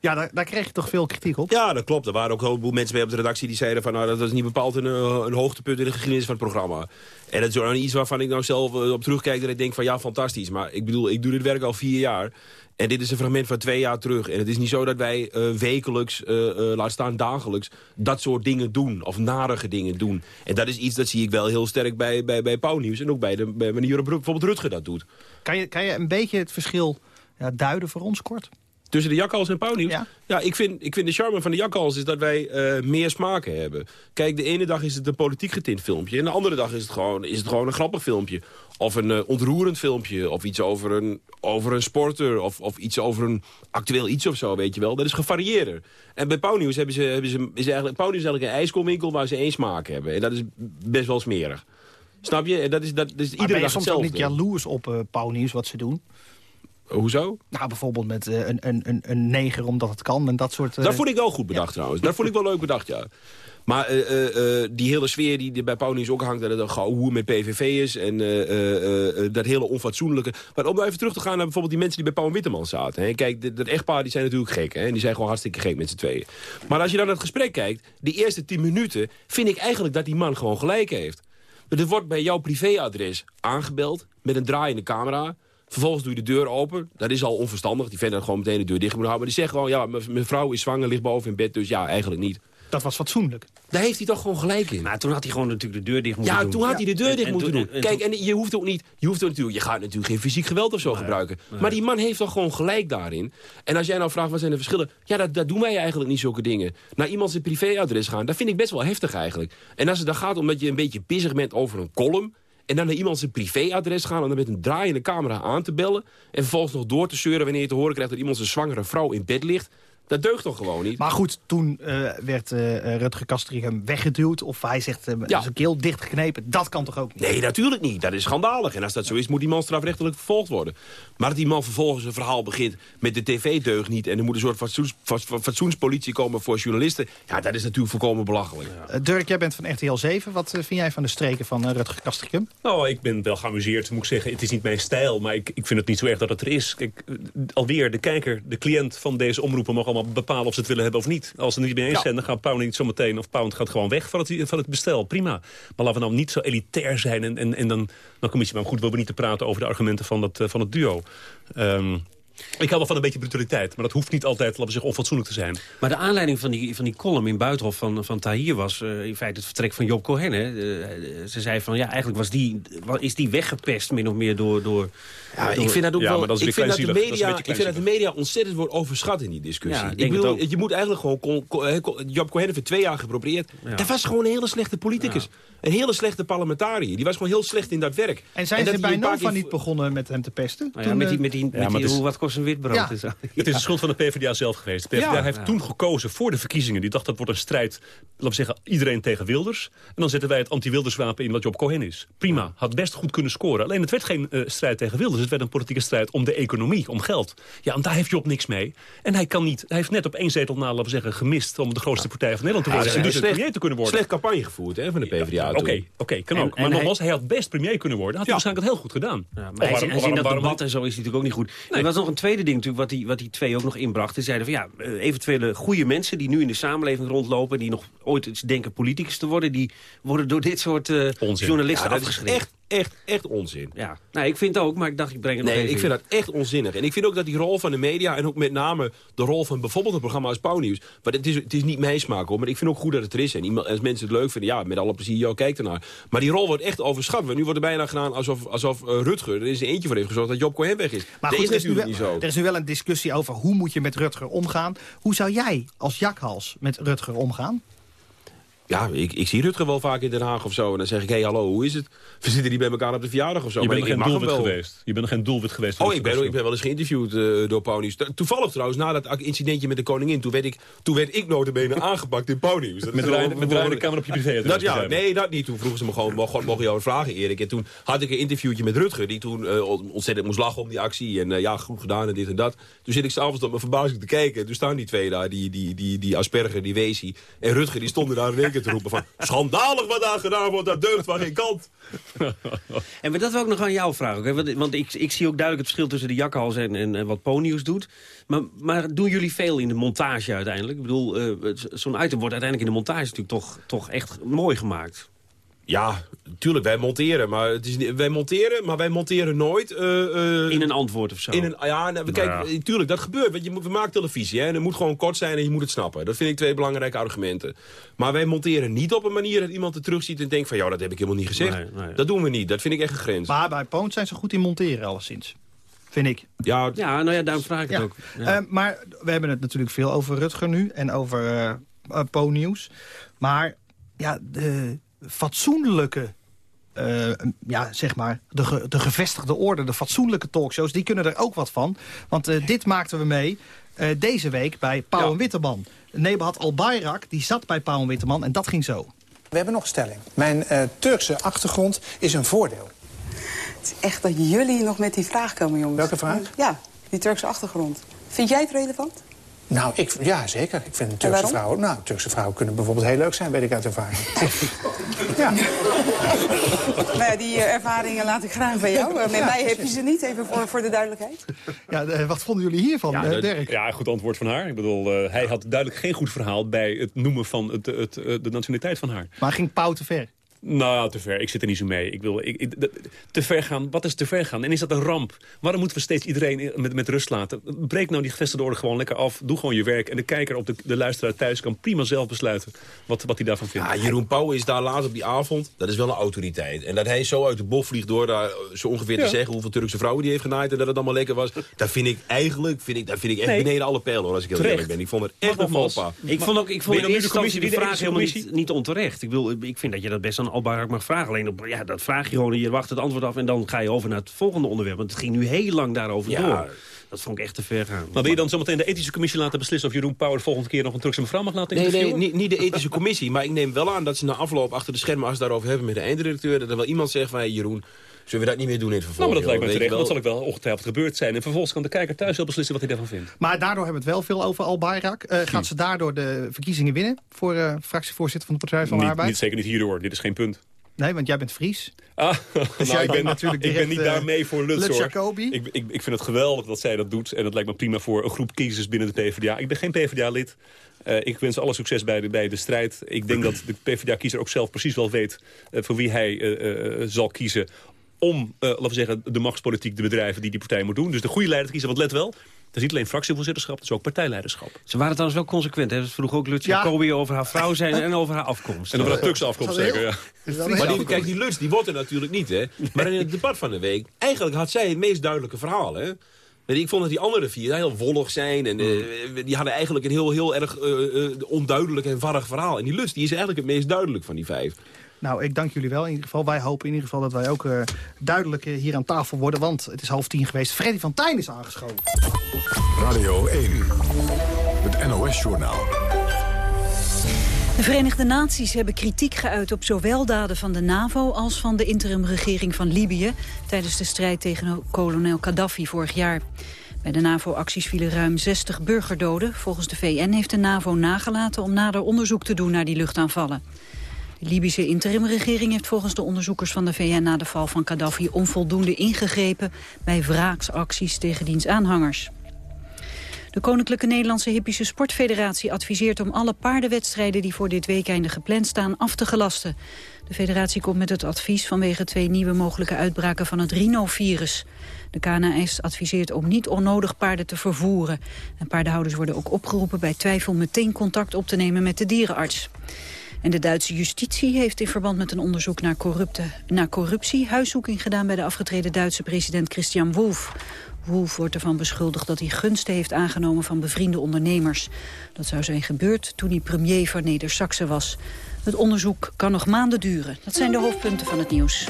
Ja, daar, daar kreeg je toch veel kritiek op? Ja, dat klopt. Er waren ook een heleboel mensen bij op de redactie die zeiden van... nou, dat is niet bepaald een, eh, een hoogtepunt in de geschiedenis van het programma. En dat is ook iets waarvan ik nou zelf eh, op terugkijk... dat ik denk van ja, fantastisch. Maar ik bedoel, ik doe dit werk al vier jaar... En dit is een fragment van twee jaar terug. En het is niet zo dat wij eh, wekelijks, laat staan dagelijks... dat soort dingen doen, of narige dingen doen. En dat is iets, dat zie ik wel heel sterk bij, bij, bij Pauwnieuws... en ook bij de bij manier waarop bijvoorbeeld Rutger dat doet. Kan je, kan je een beetje het verschil ja, duiden voor ons kort? Tussen de jakhals en pauwnieuws? Ja, ik, vind, ik vind de charme van de jakhals is dat wij eh, meer smaken hebben. Kijk, de ene dag is het een politiek getint filmpje... en de andere dag is het gewoon, is het gewoon een grappig filmpje. Of een eh, ontroerend filmpje, of iets over een, over een sporter... Of, of iets over een actueel iets of zo, weet je wel. Dat is gevarieerder. En bij Pauwnieuws hebben ze, hebben ze, is eigenlijk, Pauwnieuws is eigenlijk een ijskoolwinkel... waar ze één smaak hebben. En dat is best wel smerig. Snap je? En dat is, dat, is Maar iedere ben je dag soms ook niet jaloers op uh, Pauwnieuws wat ze doen? Hoezo? Nou, bijvoorbeeld met eh, een, een, een, een neger omdat het kan en dat soort... eh, Dat vond ik wel goed bedacht trouwens. Dat vond ik wel leuk bedacht, ja. Maar eh, die hele sfeer die er bij Pauwnieuws ook hangt... dat het een hoe met PVV is en dat hele onfatsoenlijke... Maar om nou even terug te gaan naar bijvoorbeeld die mensen die bij Pauw en Witteman zaten. Hè. Kijk, dat, echtpaar die zijn natuurlijk gek. Hè. En die zijn gewoon hartstikke gek met z'n tweeën. Maar als je dan naar het gesprek kijkt, die eerste tien minuten... vind ik eigenlijk dat die man gewoon gelijk heeft. Er wordt bij jouw privéadres aangebeld met een draaiende camera... Vervolgens doe je de deur open. Dat is al onverstandig. Die vent had gewoon meteen de deur dicht moeten houden. Maar die zegt gewoon, ja, mijn- vrouw is zwanger, ligt boven in bed. Dus ja, eigenlijk niet. Dat was fatsoenlijk. Daar heeft hij toch gewoon gelijk in. Maar toen had hij gewoon natuurlijk de deur dicht moeten Ja, doen. toen had hij de deur En- dicht en moeten doen. en- en Kijk, en je hoeft ook niet... Je, hoeft ook natuurlijk, je gaat natuurlijk geen fysiek geweld of zo gebruiken. Maar die man heeft toch gewoon gelijk daarin. En als jij nou vraagt, wat zijn de verschillen? Ja, dat, dat doen wij eigenlijk niet, zulke dingen. Naar iemand zijn privéadres gaan, dat vind ik best wel heftig eigenlijk. En als het dan gaat omdat je een beetje pissig bent over een column... en dan naar iemand zijn privéadres gaan... en dan met een draaiende camera aan te bellen... en vervolgens nog door te zeuren wanneer je te horen krijgt... dat iemand zijn zwangere vrouw in bed ligt... Dat deugt toch gewoon niet? Maar goed, toen eh, werd eh Rutger weggeduwd... of hij zegt eh, zijn keel dichtgeknepen. Dat kan toch ook niet? Nee, natuurlijk niet. Dat is schandalig. En als dat zo is, moet die man strafrechtelijk vervolgd worden. Maar dat die man vervolgens een verhaal begint met de tv-deugd niet... en er moet een soort fatsoens, fats- fatsoenspolitie komen voor journalisten... ja, dat is natuurlijk volkomen belachelijk. Dirk, jij bent van RTL 7. Wat vind jij van de streken van Rutger Kastrikum? Nou, ik ben wel geamuseerd, moet ik zeggen. Het is niet mijn stijl, maar ik, ik vind het niet zo erg dat het er is. Kijk, alweer, de kijker, de cliënt van deze omroepen mag allemaal bepalen of ze het willen hebben of niet. Als ze het niet mee eens Ja. zijn, dan gaat Pound niet zo meteen... of Pound gaat gewoon weg van het, van het bestel. Prima. Maar laten we nou niet zo elitair zijn. En, en, en dan, dan commissie. Maar goed, we hebben niet te praten over de argumenten van het, eh, van het duo. Ehm, ik hou wel van een beetje brutaliteit. Maar dat hoeft niet altijd, laten we zeggen, onfatsoenlijk te zijn. Maar de aanleiding van die, van die column in Buitenhof van, van Tahir was eh, in feite het vertrek van Job Cohen. Hè? Eh, ze zei van, ja, eigenlijk was die, is die weggepest min of meer door... door Ja, door- ik vind dat ook Ja, wel. dat ik vind dat, de. Dat media, ik vind dat de media ontzettend wordt overschat in die discussie. Ja, ik bedoel, je moet eigenlijk gewoon. kon- kon- hè, kon- Job Cohen heeft twee jaar geprobeerd. Ja. Dat was gewoon een hele slechte politicus. Een hele slechte parlementariër. Die was gewoon heel slecht in dat werk. En zijn ze bij Nova niet begonnen met hem te pesten? Nou ja, Toen, met die, eh, met die, met die hoe wat kost een witbrood? Ja. en zo. [laughs] Het is de schuld van de PvdA zelf geweest. De PvdA Ja. heeft Ja. toen gekozen voor de verkiezingen. Die dacht dat wordt een strijd, laten we zeggen, iedereen tegen Wilders. En dan zetten wij het anti-Wilderswapen in wat Job Cohen is. Prima, had best goed kunnen scoren. Alleen het werd geen eh, strijd tegen Wilders. Het werd een politieke strijd om de economie, om geld. Ja, en daar heeft Job niks mee. En hij kan niet, hij heeft net op één zetel na, laten we zeggen, gemist... om de grootste partij van Nederland te worden. en dus slecht- premier te kunnen worden. Slecht campagne gevoerd hè, van de PvdA. Oké, oké, kan En- ook. Maar hij- nogmaals, hij had best premier kunnen worden. Had hij Ja. waarschijnlijk het heel goed gedaan. Ja, maar hij, waarom- hij dat waarom- debat en zo is hij natuurlijk ook niet goed. Er was nog een tweede ding natuurlijk, wat die, wat die twee ook nog inbrachten. Ze zeiden van ja, eh, eventuele goede mensen die nu in de samenleving rondlopen... die nog ooit eens denken politicus te worden... die worden door dit soort Onzin. journalisten Ja, afgeschreven. echt, echt, echt onzin. Ja, nou, ik vind het ook, maar ik dacht ik breng het nog Nee, even ik vind in. dat echt onzinnig. En ik vind ook dat die rol van de media... en ook met name de rol van bijvoorbeeld het programma als Pauwnieuws... maar het is, het is niet mijn smaak, hoor. Maar ik vind ook goed dat het er is. En iemand, als mensen het leuk vinden, ja, met alle plezier, joh, kijk ernaar. Maar die rol wordt echt overschat. Want nu wordt er bijna gedaan alsof, alsof eh, Rutger er is een eentje voor heeft gezorgd... dat Job Cohen weg is. Maar dat goed, is er is, nu natuurlijk wel, niet zo. er is nu wel een discussie over hoe moet je met Rutger omgaan. Hoe zou jij als jakhals met Rutger omgaan? Ja, ik, ik zie Rutger wel vaak in Den Haag of zo. En dan zeg ik, hé, hallo, hoe is het? We zitten niet bij elkaar op de verjaardag of zo. Je maar bent ik geen doelwit geweest. Je bent geen doelwit geweest. Oh, de ik ben, ik ben wel eens geïnterviewd eh, door. T- Toevallig trouwens, na dat incidentje met de koningin... toen werd ik, toen werd ik notabene aangepakt in Pauwnieuws. Dat Met draaiende- draaiende camera op je privé. Dat, ja, nee, dat niet. Toen vroegen ze me gewoon, mocht je jou vragen, Erik? En toen had ik een interviewtje met Rutger... die toen eh, ontzettend moest lachen om die actie. En eh, ja, goed gedaan en dit en dat. Toen zit ik s'avonds op mijn verbazing te kijken. En toen staan die twee daar, die, die, die, die Asperger, die Weesie. En Rutger, die stonden daar [laughs] te roepen van... schandalig wat daar gedaan wordt, dat deugt van geen kant. En dat wil ik nog aan jou vragen. Want, ik, ik zie ook duidelijk het verschil tussen de jakhals en, en, wat Ponyus doet. Maar, maar doen jullie veel in de montage uiteindelijk? Ik bedoel, eh, zo'n item wordt uiteindelijk in de montage natuurlijk toch, toch echt mooi gemaakt. Ja, tuurlijk, wij monteren. Maar het is, niet- wij monteren, maar wij monteren nooit... eh, eh, In een antwoord of zo. In een, ja, nou, kijk, Nou tuurlijk, dat gebeurt. Want je moet, we maken televisie hè, en het moet gewoon kort zijn en je moet het snappen. Dat vind ik twee belangrijke argumenten. Maar wij monteren niet op een manier dat iemand het terugziet en denkt van... ja, dat heb ik helemaal niet gezegd. Nee, nee. Dat doen we niet. Dat vind ik echt een grens. Maar bij Poont zijn ze goed in monteren alleszins. Vind ik. Ja, Ja, nou ja, daarom vraag ik het ook. Ja. Eh, maar we hebben het natuurlijk veel over Rutger nu en over eh eh, Po-nieuws. Maar ja, de fatsoenlijke, eh, ja, zeg maar, de, ge- de gevestigde orde, de fatsoenlijke talkshows, die kunnen er ook wat van. Want eh, dit maakten we mee eh, deze week bij Pauw en Witteman. Nebahat Al-Bayrak, die zat bij Pauw en Witteman en dat ging zo. We hebben nog een stelling. Mijn eh, Turkse achtergrond is een voordeel. Het is echt dat jullie nog met die vraag komen, jongens. Welke vraag? Ja, die Turkse achtergrond. Vind jij het relevant? Nou, ik, ja, zeker. Ik vind Turkse vrouwen... Nou, Turkse vrouwen kunnen bijvoorbeeld heel leuk zijn, weet ik uit ervaring. [laughs] ja. nou ja, die eh, ervaringen laat ik graag bij jou. Eh, met mij heb je ze niet, even voor, voor de duidelijkheid. Ja, eh, wat vonden jullie hiervan, Ja, eh, Dirk? ja, goed antwoord van haar. Ik bedoel, eh, hij had duidelijk geen goed verhaal bij het noemen van het, het, eh, de nationaliteit van haar. Maar ging Pauw te ver? Nou, te ver. Ik zit er niet zo mee. Ik wil, ik, te ver gaan. Wat is te ver gaan? En is dat een ramp? Waarom moeten we steeds iedereen met, met rust laten? Breek nou die gevestigde orde gewoon lekker af. Doe gewoon je werk. En de kijker op de, de luisteraar thuis kan prima zelf besluiten wat, wat hij daarvan vindt. Ja, Jeroen Pauw is daar laat op die avond. Dat is wel een autoriteit. En dat hij zo uit de bof vliegt door daar eh, zo ongeveer Ja. te zeggen... hoeveel Turkse vrouwen die heeft genaaid en dat het allemaal lekker was. Dat vind ik eigenlijk vind ik, dat vind ik echt Nee. beneden alle pijlen, hoor, als ik heel eerlijk ben. Ik vond het echt een valpa. Ik vond ook, ik vond in eerste de commissie, instantie die de vraag helemaal niet, niet onterecht. Ik, wil, ik vind dat je dat best aan Albarak mag vragen. Alleen op, ja, dat vraag je gewoon en je wacht het antwoord af... en dan ga je over naar het volgende onderwerp. Want het ging nu heel lang daarover Ja. door. Dat vond ik echt te ver gaan. Maar wil je dan zometeen de ethische commissie laten beslissen... of Jeroen Pauw de volgende keer nog een Turkse mevrouw mag laten Nee, interviewen? nee, niet, niet de ethische commissie. Maar ik neem wel aan dat ze na afloop achter de schermen... als ze daarover hebben met de eindredacteur... dat er wel iemand zegt van... Hey, Jeroen, zullen we dat niet meer doen in het vervolg? Nou, maar dat lijkt me terecht. Dat zal ik wel ongetwijfeld gebeurd zijn. En vervolgens kan de kijker thuis wel beslissen wat hij daarvan vindt. Maar daardoor hebben we het wel veel over Al-Bayrak. Eh, gaat ze daardoor de verkiezingen winnen voor eh, fractievoorzitter van de Partij van de Niet, Arbeid? niet, zeker niet hierdoor. Dit is geen punt. Nee, want jij bent Fries. Ah, [laughs] Dus nou, jij ik, ben, natuurlijk ik ben niet eh, daarmee voor Lutz, Lutz hoor. Ik, ik, ik vind het geweldig dat zij dat doet. En dat lijkt me prima voor een groep kiezers binnen de PvdA. Ik ben geen PvdA-lid. Eh, ik wens alle succes bij de, bij de strijd. Ik denk dat de PvdA-kiezer ook zelf precies wel weet... eh, voor wie hij eh, eh, zal kiezen om, eh, laten we zeggen, de machtspolitiek te bedrijven die die partij moet doen. Dus de goede leider te kiezen. Want let wel, dat is niet alleen fractievoorzitterschap, dat is ook partijleiderschap. Ze waren trouwens wel consequent. Hè? Ze vroeg ook Lutz Ja. Jacobi over haar vrouw zijn en over haar afkomst. En over haar Turkse afkomst zeker, ja. Maar die, kijk, die Lutz die wordt er natuurlijk niet, hè. Maar in het debat van de week... eigenlijk had zij het meest duidelijke verhaal, hè. Ik vond dat die andere vier heel wollig zijn. En eh, die hadden eigenlijk een heel, heel erg eh, onduidelijk en warrig verhaal. En die Lutz die is eigenlijk het meest duidelijk van die vijf. Nou, ik dank jullie wel in ieder geval. Wij hopen in ieder geval dat wij ook eh, duidelijk eh, hier aan tafel worden. Want het is half tien geweest. Freddy van Tijn is aangeschoven. Radio 1, het NOS-journaal. De Verenigde Naties hebben kritiek geuit op zowel daden van de NAVO als van de interimregering van Libië tijdens de strijd tegen kolonel Gaddafi vorig jaar. Bij de NAVO-acties vielen ruim 60 burgerdoden. Volgens de VN heeft de NAVO nagelaten om nader onderzoek te doen naar die luchtaanvallen. De Libische interimregering heeft volgens de onderzoekers van de VN na de val van Gaddafi onvoldoende ingegrepen bij wraaksacties tegen diens aanhangers. De Koninklijke Nederlandse Hippische Sportfederatie adviseert om alle paardenwedstrijden die voor dit weekende gepland staan af te gelasten. De federatie komt met het advies vanwege twee nieuwe mogelijke uitbraken van het rhinovirus. De KNAS adviseert om niet onnodig paarden te vervoeren. En paardenhouders worden ook opgeroepen bij twijfel meteen contact op te nemen met de dierenarts. En de Duitse justitie heeft in verband met een onderzoek naar, naar corruptie... huiszoeking gedaan bij de afgetreden Duitse president Christian Wolff. Wolff wordt ervan beschuldigd dat hij gunsten heeft aangenomen van bevriende ondernemers. Dat zou zijn gebeurd toen hij premier van Neder-Saxe was. Het onderzoek kan nog maanden duren. Dat zijn de hoofdpunten van het nieuws.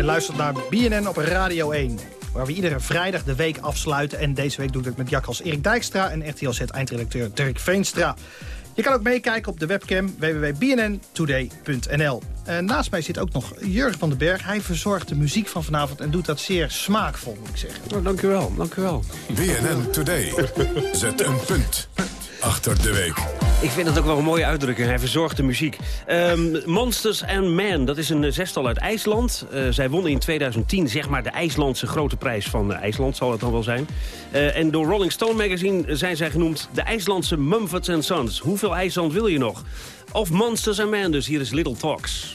Je luistert naar BNN op Radio 1. Waar we iedere vrijdag de week afsluiten. En deze week doe ik het met Jakkels Erik Dijkstra en RTLZ-eindredacteur Dirk Veenstra. Je kan ook meekijken op de webcam www.bnntoday.nl. En naast mij zit ook nog Jurgen van den Berg. Hij verzorgt de muziek van vanavond en doet dat zeer smaakvol, moet ik zeggen. Oh, dank u wel, dank u wel. BNN Today. Zet een punt achter de week. Ik vind dat ook wel een mooie uitdrukking. Hij verzorgt de muziek. Ehm, Monsters and Men, dat is een eh, zestal uit IJsland. Eh, zij wonnen in 2010 zeg maar de IJslandse grote prijs van eh, IJsland, zal het dan wel zijn. En door Rolling Stone magazine zijn zij genoemd de IJslandse Mumford Sons. Hoeveel IJsland wil je nog? Of Monsters and Men, dus hier is Little Talks.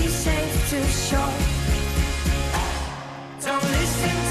safe to shore. Don't listen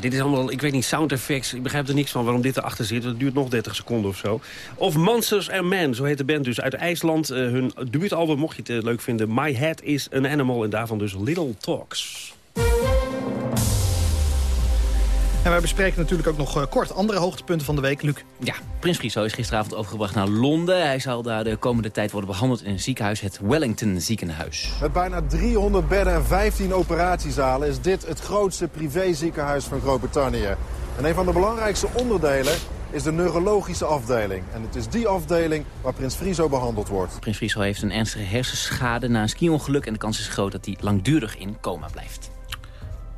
Dit is allemaal, ik weet niet, sound effects. Ik begrijp er niks van waarom dit erachter zit. Het duurt nog 30 seconden of zo. Of Monsters and Men, zo heet de band dus uit IJsland. Eh, hun debuutalbum, mocht je het eh, leuk vinden. My Head is an Animal. En daarvan dus Little Talks. En wij bespreken natuurlijk ook nog eh, kort andere hoogtepunten van de week. Luc. Ja, Prins Friso is gisteravond overgebracht naar Londen. Hij zal daar de komende tijd worden behandeld in een ziekenhuis, het Wellington ziekenhuis. Met bijna 300 bedden en 15 operatiezalen is dit het grootste privéziekenhuis van Groot-Brittannië. En een van de belangrijkste onderdelen is de neurologische afdeling. En het is die afdeling waar Prins Friso behandeld wordt. Prins Friso heeft een ernstige hersenschade na een ski-ongeluk... en de kans is groot dat hij langdurig in coma blijft.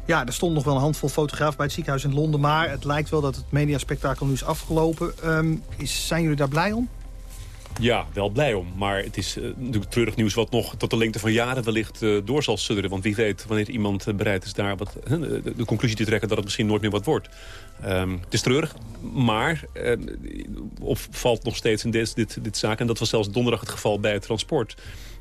Ja, er stond nog wel een handvol fotografen bij het ziekenhuis in Londen... maar het lijkt wel dat het mediaspectakel nu is afgelopen. Ehm, is, zijn jullie daar blij om? Ja, wel blij om. Maar het is eh, natuurlijk treurig nieuws wat nog tot de lengte van jaren wellicht eh, door zal sudderen. Want wie weet wanneer iemand eh, bereid is daar wat, de, conclusie te trekken dat het misschien nooit meer wat wordt. Ehm, het is treurig, maar opvalt nog steeds in dit, dit, dit zaak. En dat was zelfs donderdag het geval bij het transport.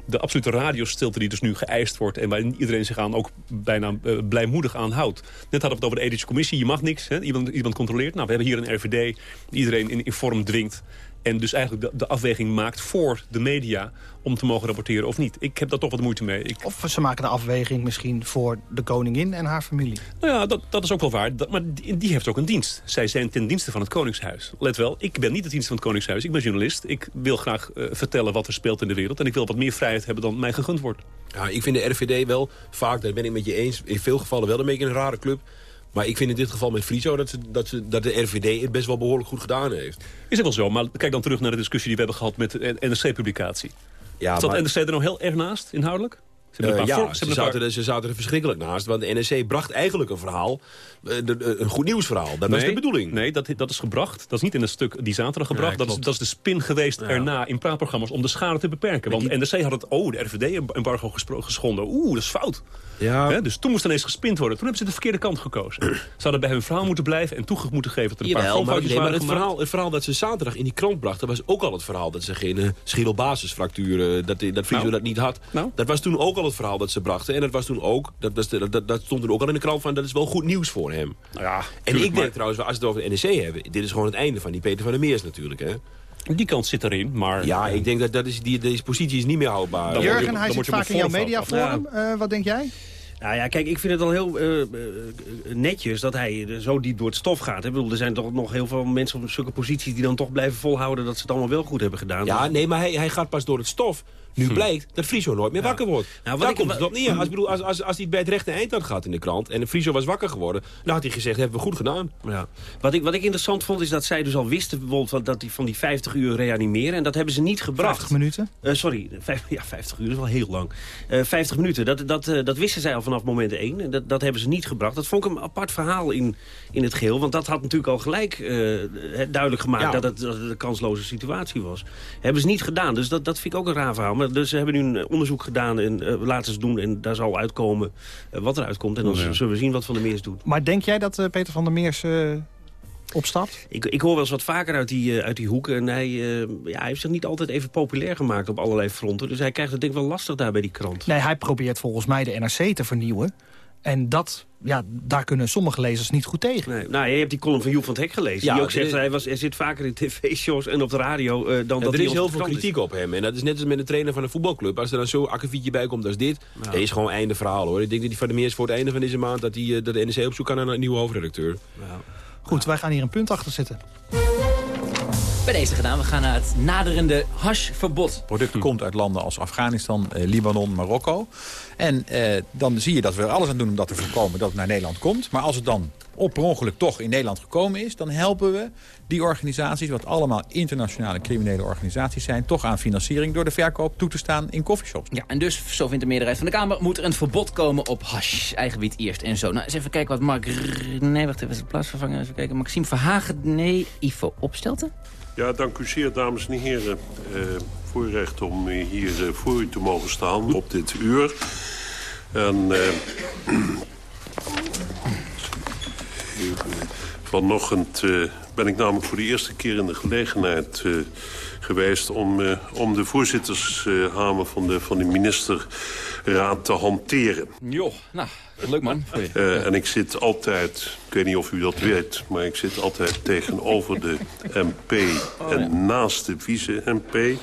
De absolute radiostilte die dus nu geëist wordt... en waar iedereen zich aan ook bijna eh, blijmoedig aan houdt. Net hadden we het over de ethische commissie. Je mag niks, hè? Iemand, iemand controleert. Nou, we hebben hier een RVD die iedereen in, in vorm dwingt. En dus eigenlijk de, de afweging maakt voor de media om te mogen rapporteren of niet. Ik heb daar toch wat moeite mee. Ik... Of ze maken de afweging misschien voor de koningin en haar familie. Nou ja, dat, dat is ook wel waar. Dat, maar die, die heeft ook een dienst. Zij zijn ten dienste van het Koningshuis. Let wel, ik ben niet de dienst van het Koningshuis. Ik ben journalist. Ik wil graag eh, vertellen wat er speelt in de wereld. En ik wil wat meer vrijheid hebben dan mij gegund wordt. Ja, ik vind de RVD wel vaak, daar ben ik met je eens... in veel gevallen wel een beetje een rare club. Maar ik vind in dit geval met Friso dat, ze, dat, ze, dat de RVD het best wel behoorlijk goed gedaan heeft. Is het wel zo, maar kijk dan terug naar de discussie die we hebben gehad met de NRC-publicatie. Ja, Zat maar- NRC er nou heel erg naast, inhoudelijk? Ze ja, ze, zaten er, ze zaten er verschrikkelijk naast. Want de NRC bracht eigenlijk een verhaal, eh, een goed nieuwsverhaal. Dat was Nee, de bedoeling. Nee, dat, dat is gebracht. Dat is niet in een stuk die zaterdag gebracht. Ja, dat, is, dat is de spin geweest erna in praatprogramma's om de schade te beperken. Want NRC had het, oh, de RVD-embargo geschonden. Oeh, dat is fout. Ja. Dus toen moest ineens gespind worden. Toen hebben ze de verkeerde kant gekozen. [clears throat] ze hadden bij hun verhaal moeten blijven en toegevoegd moeten geven... dat er een paar maar, nee, maar het, gemaakt. verhaal, het verhaal dat ze zaterdag in die krant brachten... was ook al het verhaal dat ze geen uh, dat, dat Friso Nou. dat niet had. Dat was toen ook al het verhaal dat ze brachten. En dat was toen ook... Dat, dat, dat stond toen ook al in de krant van... dat is wel goed nieuws voor hem. ja, en tuurlijk, ik maar- denk trouwens, als we het over de NEC hebben... dit is gewoon het einde van die Peter van der Meers natuurlijk, hè? Die kant zit erin, maar... Ja, ik denk dat, dat is, die, deze positie is niet meer houdbaar. Dan je- Jurgen, dan hij zit vaak in jouw mediaforum. Eh, wat denk jij? Nou ja, kijk, ik vind het al heel eh, eh, netjes dat hij eh, zo diep door het stof gaat. hè. Ik bedoel, er zijn toch nog heel veel mensen op zulke posities... die dan toch blijven volhouden dat ze het allemaal wel goed hebben gedaan. Ja, nee, maar hij, hij gaat pas door het stof. Nu blijkt dat Friso nooit meer wakker wordt. Nou, wat Daar ik- komt het op neer. Als, ik bedoel, als, als, als hij bij het rechte eind had gehad in de krant... en Friso was wakker geworden, dan had hij gezegd... hebben we goed gedaan. Ja. Wat, ik, wat ik interessant vond is dat zij dus al wisten bijvoorbeeld dat die, van die 50 uur reanimeren. En dat hebben ze niet gebracht. 50 minuten? Eh, sorry, [laughs] vijf, ja, 50 uur is wel heel lang. Eh 50 minuten, dat, dat, eh, dat wisten zij al vanaf moment 1. En dat, dat hebben ze niet gebracht. Dat vond ik een apart verhaal in, in het geheel. Want dat had natuurlijk al gelijk eh, duidelijk gemaakt Ja. dat, het, dat het een kansloze situatie was. Hebben ze niet gedaan, dus dat, dat vind ik ook een raar verhaal. Maar dus ze hebben nu een onderzoek gedaan en eh, laten ze doen. En daar zal uitkomen eh, wat eruit komt. En dan Ja. zullen we zien wat Van der Meers doet. Maar denk jij dat eh, Peter van der Meers eh, opstapt? Ik, ik hoor wel eens wat vaker uit die, eh, uit die hoek. En hij, eh, ja, hij heeft zich niet altijd even populair gemaakt op allerlei fronten. Dus hij krijgt het denk ik wel lastig daar bij die krant. Nee, hij probeert volgens mij de NRC te vernieuwen. En dat, ja, daar kunnen sommige lezers niet goed tegen. Nee, nou, je hebt die column van Joep van het Hek gelezen. Ja, die ook zegt, hij, was, hij zit vaker in tv-shows en op de radio eh, dan Ja, dat er is heel veel kritiek op hem. En dat is net als met de trainer van een voetbalclub. Als er dan zo'n akkefietje bij komt als dit... Ja. is gewoon einde verhaal hoor. Ik denk dat hij van de Meers voor het einde van deze maand... dat, hij, eh, dat de NEC op zoek kan naar een nieuwe hoofdredacteur. Goed, wij gaan hier een punt achter zetten. Bij deze gedaan, we gaan naar het naderende hashverbod. Het product komt uit landen als Afghanistan, eh, Libanon, Marokko. En eh, dan zie je dat we er alles aan doen om dat te voorkomen dat het naar Nederland komt. Maar als het dan op per ongeluk toch in Nederland gekomen is... dan helpen we die organisaties, wat allemaal internationale criminele organisaties zijn... toch aan financiering door de verkoop toe te staan in coffeeshops. Ja, en dus, zo vindt de meerderheid van de Kamer... moet er een verbod komen op hash, eigen wiet eerst en zo. Nou, eens even kijken wat Mark... Nee, wacht even, de plaatsvervanger. Even kijken. Maxime Verhagen, nee, Ivo Opstelten. Ja, dank u zeer, dames en heren. Eh voorrecht om hier eh, voor u te mogen staan op dit uur. En eh, [clears throat] vanochtend eh, ben ik namelijk voor de eerste keer in de gelegenheid eh, geweest... om, eh, om de voorzittershamer van de, van de ministerraad te hanteren. Joh, nou, leuk man. Eh, en ik zit altijd, ik weet niet of u dat weet... maar ik zit altijd tegenover de MP en naast de vice-MP.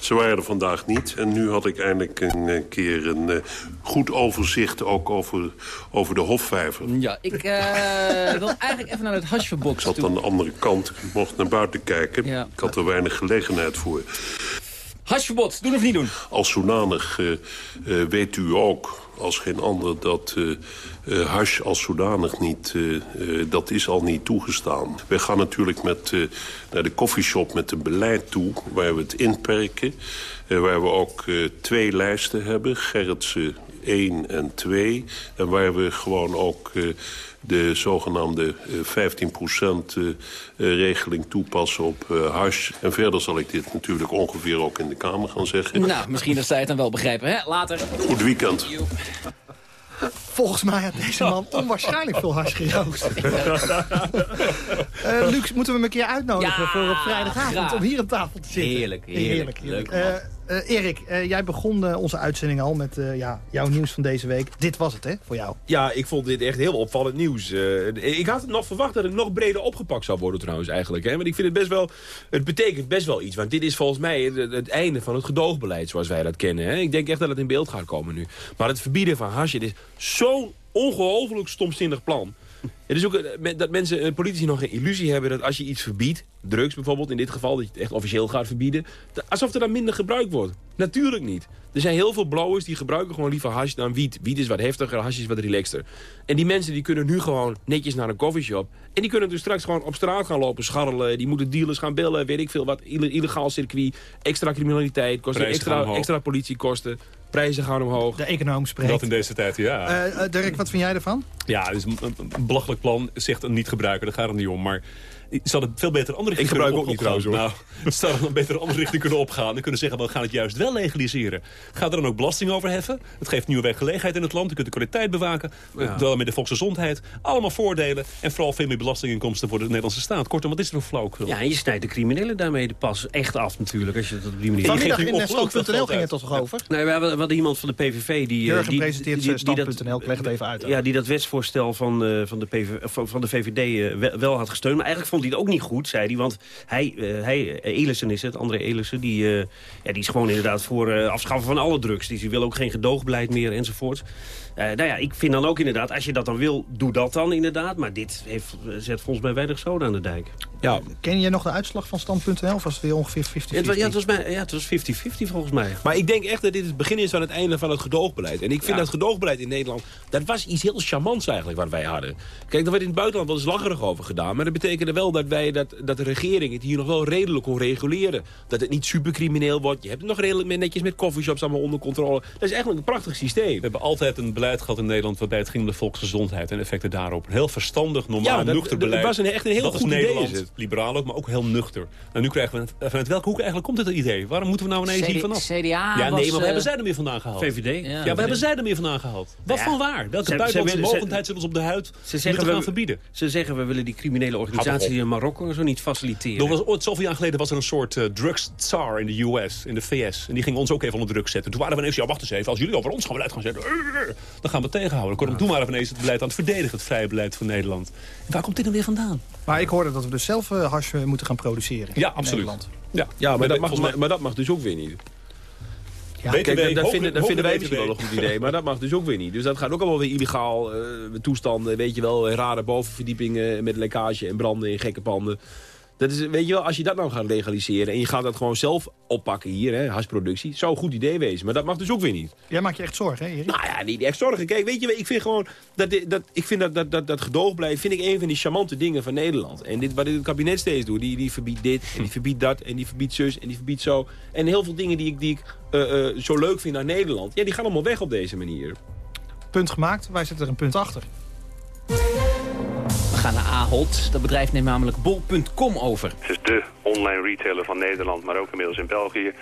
Ze waren er vandaag niet. En nu had ik eindelijk een eh, keer een eh, goed overzicht... ook over, over de Hofvijver. Ja, ik eh, [laughs] wil eigenlijk even naar het hashverbod Ik zat aan de andere kant, ik mocht naar buiten kijken. Ja. Ik had er weinig gelegenheid voor. Hashverbod, doen of niet doen? Als zodanig weet u ook, als geen ander, dat eh eh, hash als zodanig niet, eh, dat is al niet toegestaan. Wij gaan natuurlijk met, naar de koffieshop met een beleid toe waar we het inperken. waar we ook twee lijsten hebben, Gerritsen 1 en 2. En waar we gewoon ook de zogenaamde eh, 15% eh, eh, regeling toepassen op eh, hash. En verder zal ik dit natuurlijk ongeveer ook in de Kamer gaan zeggen. Nou, misschien dat zij het dan wel begrijpen, hè? Later. Goed weekend. Volgens mij had deze man [laughs] onwaarschijnlijk veel hars gerookt. [laughs] Eh Luc, moeten we hem een keer uitnodigen Ja, voor op vrijdagavond graag. om hier aan tafel te zitten? Heerlijk, heerlijk. heerlijk. Leuk, man. Eh, Erik, eh, jij begon eh, onze uitzending al met ja, jouw nieuws van deze week. Dit was het, hè, voor jou? Ja, ik vond dit echt heel opvallend nieuws. Ik had het nog verwacht dat het nog breder opgepakt zou worden trouwens eigenlijk. Hè? Want ik vind het best wel... Het betekent best wel iets. Want dit is volgens mij het, einde van het gedoogbeleid zoals wij dat kennen. Hè? Ik denk echt dat het in beeld gaat komen nu. Maar het verbieden van hash, het is zo'n ongelooflijk stomzinnig plan. Het is ook eh, dat mensen, eh, politici nog een illusie hebben dat als je iets verbiedt, drugs bijvoorbeeld in dit geval, dat je het echt officieel gaat verbieden, alsof er dan minder gebruikt wordt. Natuurlijk niet. Er zijn heel veel blowers die gebruiken gewoon liever hash dan wiet. Wiet is wat heftiger, hash is wat relaxter. En die mensen die kunnen nu gewoon netjes naar een coffeeshop. En die kunnen dus straks gewoon op straat gaan lopen, scharrelen. Die moeten dealers gaan bellen, weet ik veel wat. Ille- Illegaal circuit, extra criminaliteit, kosten extra, extra politiekosten. Prijzen gaan omhoog. De econoom spreekt. Dat in deze tijd, ja. Eh, Dirk, wat vind jij ervan? Ja, het is een, belachelijk plan. Zegt een niet gebruiken, daar gaat het niet om. Maar ze hadden veel beter andere richting Ik gebruik ook niet opgaan. trouwens, Nou, ze hadden een beter een andere richting kunnen opgaan. En kunnen zeggen, we gaan het juist wel legaliseren. Ga er dan ook belasting over heffen. Het geeft nieuwe werkgelegenheid in het land. Je kunt de kwaliteit bewaken. Ja. Met de volksgezondheid. Allemaal voordelen. En vooral veel meer belastinginkomsten voor de Nederlandse staat. Kortom, wat is er een flauwekul? Ja, en je snijdt de criminelen daarmee de pas echt af natuurlijk. Als je dat op die manier... Vanmiddag in eh, stand.nl ging het toch over? Nee, we hadden, we hadden iemand van de PVV die... eh, Jurgen die, presenteert die- die dat- stand.nl. Ik leg het even uit. Ja, die dat wetsvoorstel van, eh, van, de, PV, van, van de VVD wel, wel had gesteund. Maar eigenlijk vond hij het ook niet goed, zei hij. Want hij, eh, hij eh, Elissen is het, André Elissen, die, eh, ja, die is gewoon inderdaad voor afschaffen van alle drugs. Dus die wil ook geen gedoogbeleid meer enzovoort. Eh, nou ja, ik vind dan ook inderdaad, als je dat dan wil, doe dat dan inderdaad. Maar dit heeft, zet volgens mij weinig zoden aan de dijk. Ja, Ken je nog de uitslag van stand.nl? Of was het weer ongeveer 50-50? Ja, het was- ja, het was bij- ja, het was 50-50 volgens mij. Maar ik denk echt dat dit het begin is van het einde van het gedoogbeleid. En ik vind dat gedoogbeleid in Nederland... dat was iets heel charmants eigenlijk wat wij hadden. Kijk, daar werd in het buitenland wel eens lacherig over gedaan... maar dat betekende wel dat, wij, dat, dat de regering het hier nog wel redelijk kon reguleren. Dat het niet supercrimineel wordt. Je hebt het nog redelijk met, netjes met coffeeshops allemaal onder controle. Dat is eigenlijk een prachtig systeem. We hebben altijd een beleid gehad in Nederland... waarbij het ging om de volksgezondheid en effecten daarop. Een heel verstandig, normaal, Ja, dat- nuchter dat beleid. was een- echt een heel dat is goed idee, Nederland, is het. liberaal ook, maar ook heel nuchter. Nou, nu krijgen we... het- Vanuit welke hoek eigenlijk komt dit idee? Waarom moeten we nou ineens CD hier vanaf? CDA ja, was, nee, maar eh, we hebben zij er meer vandaan gehaald? VVD? Ja, Ja, we hebben zij er meer vandaan gehaald. Wat Ja. van waar? Welke Ze- buitenlandse ze ze- mogendheid zit ons op de huid Ze om zeggen, te gaan we, verbieden? ze zeggen we willen die criminele organisatie in Marokko en zo niet faciliteren. Er was ooit zoveel jaar geleden was er een soort uh, drugs-tsar in de US, in de VS. En die ging ons ook even onder druk zetten. Toen waren we ineens, ja wacht eens even, als jullie over ons gaan beleid gaan zetten, eh, dan gaan we het tegenhouden. Kortom, toen waren we ineens het beleid aan het verdedigen, het vrije beleid van Nederland. En waar komt dit dan weer vandaan? Maar ik hoorde dat we dus zelf eh, hash eh, moeten gaan produceren. Ja, in absoluut. Nederland. Ja, Ja, maar dat, mag, maar, maar dat mag dus ook weer niet. Ja, Kijk, dat, vinden, dat vinden wij misschien wel een goed idee, maar dat mag dus ook weer niet. Dus dat gaat ook allemaal weer illegaal. eh, toestanden, weet je wel, rare bovenverdiepingen met lekkage en branden in gekke panden. Dat is, weet je wel, als je dat nou gaat legaliseren en je gaat dat gewoon zelf oppakken hier, hè, hasproductie, zou een goed idee wezen. Maar dat mag dus ook weer niet. Jij maakt je echt zorgen, hè, Erik? Nou ja, niet echt zorgen. Kijk, weet je, ik vind gewoon dat, dat, ik vind dat, dat, dat, dat gedoogbeleid vind ik een van die charmante dingen van Nederland. En dit, wat dit kabinet steeds doet, die, die verbiedt dit en die verbiedt dat en die verbiedt zus en die verbiedt zo. En heel veel dingen die ik, die ik eh, eh, zo leuk vind aan Nederland, ja, die gaan allemaal weg op deze manier. Punt gemaakt, wij zetten er een punt achter. We gaan naar Ahold. Dat bedrijf neemt namelijk bol.com over. Het is de online retailer van Nederland, maar ook inmiddels in België.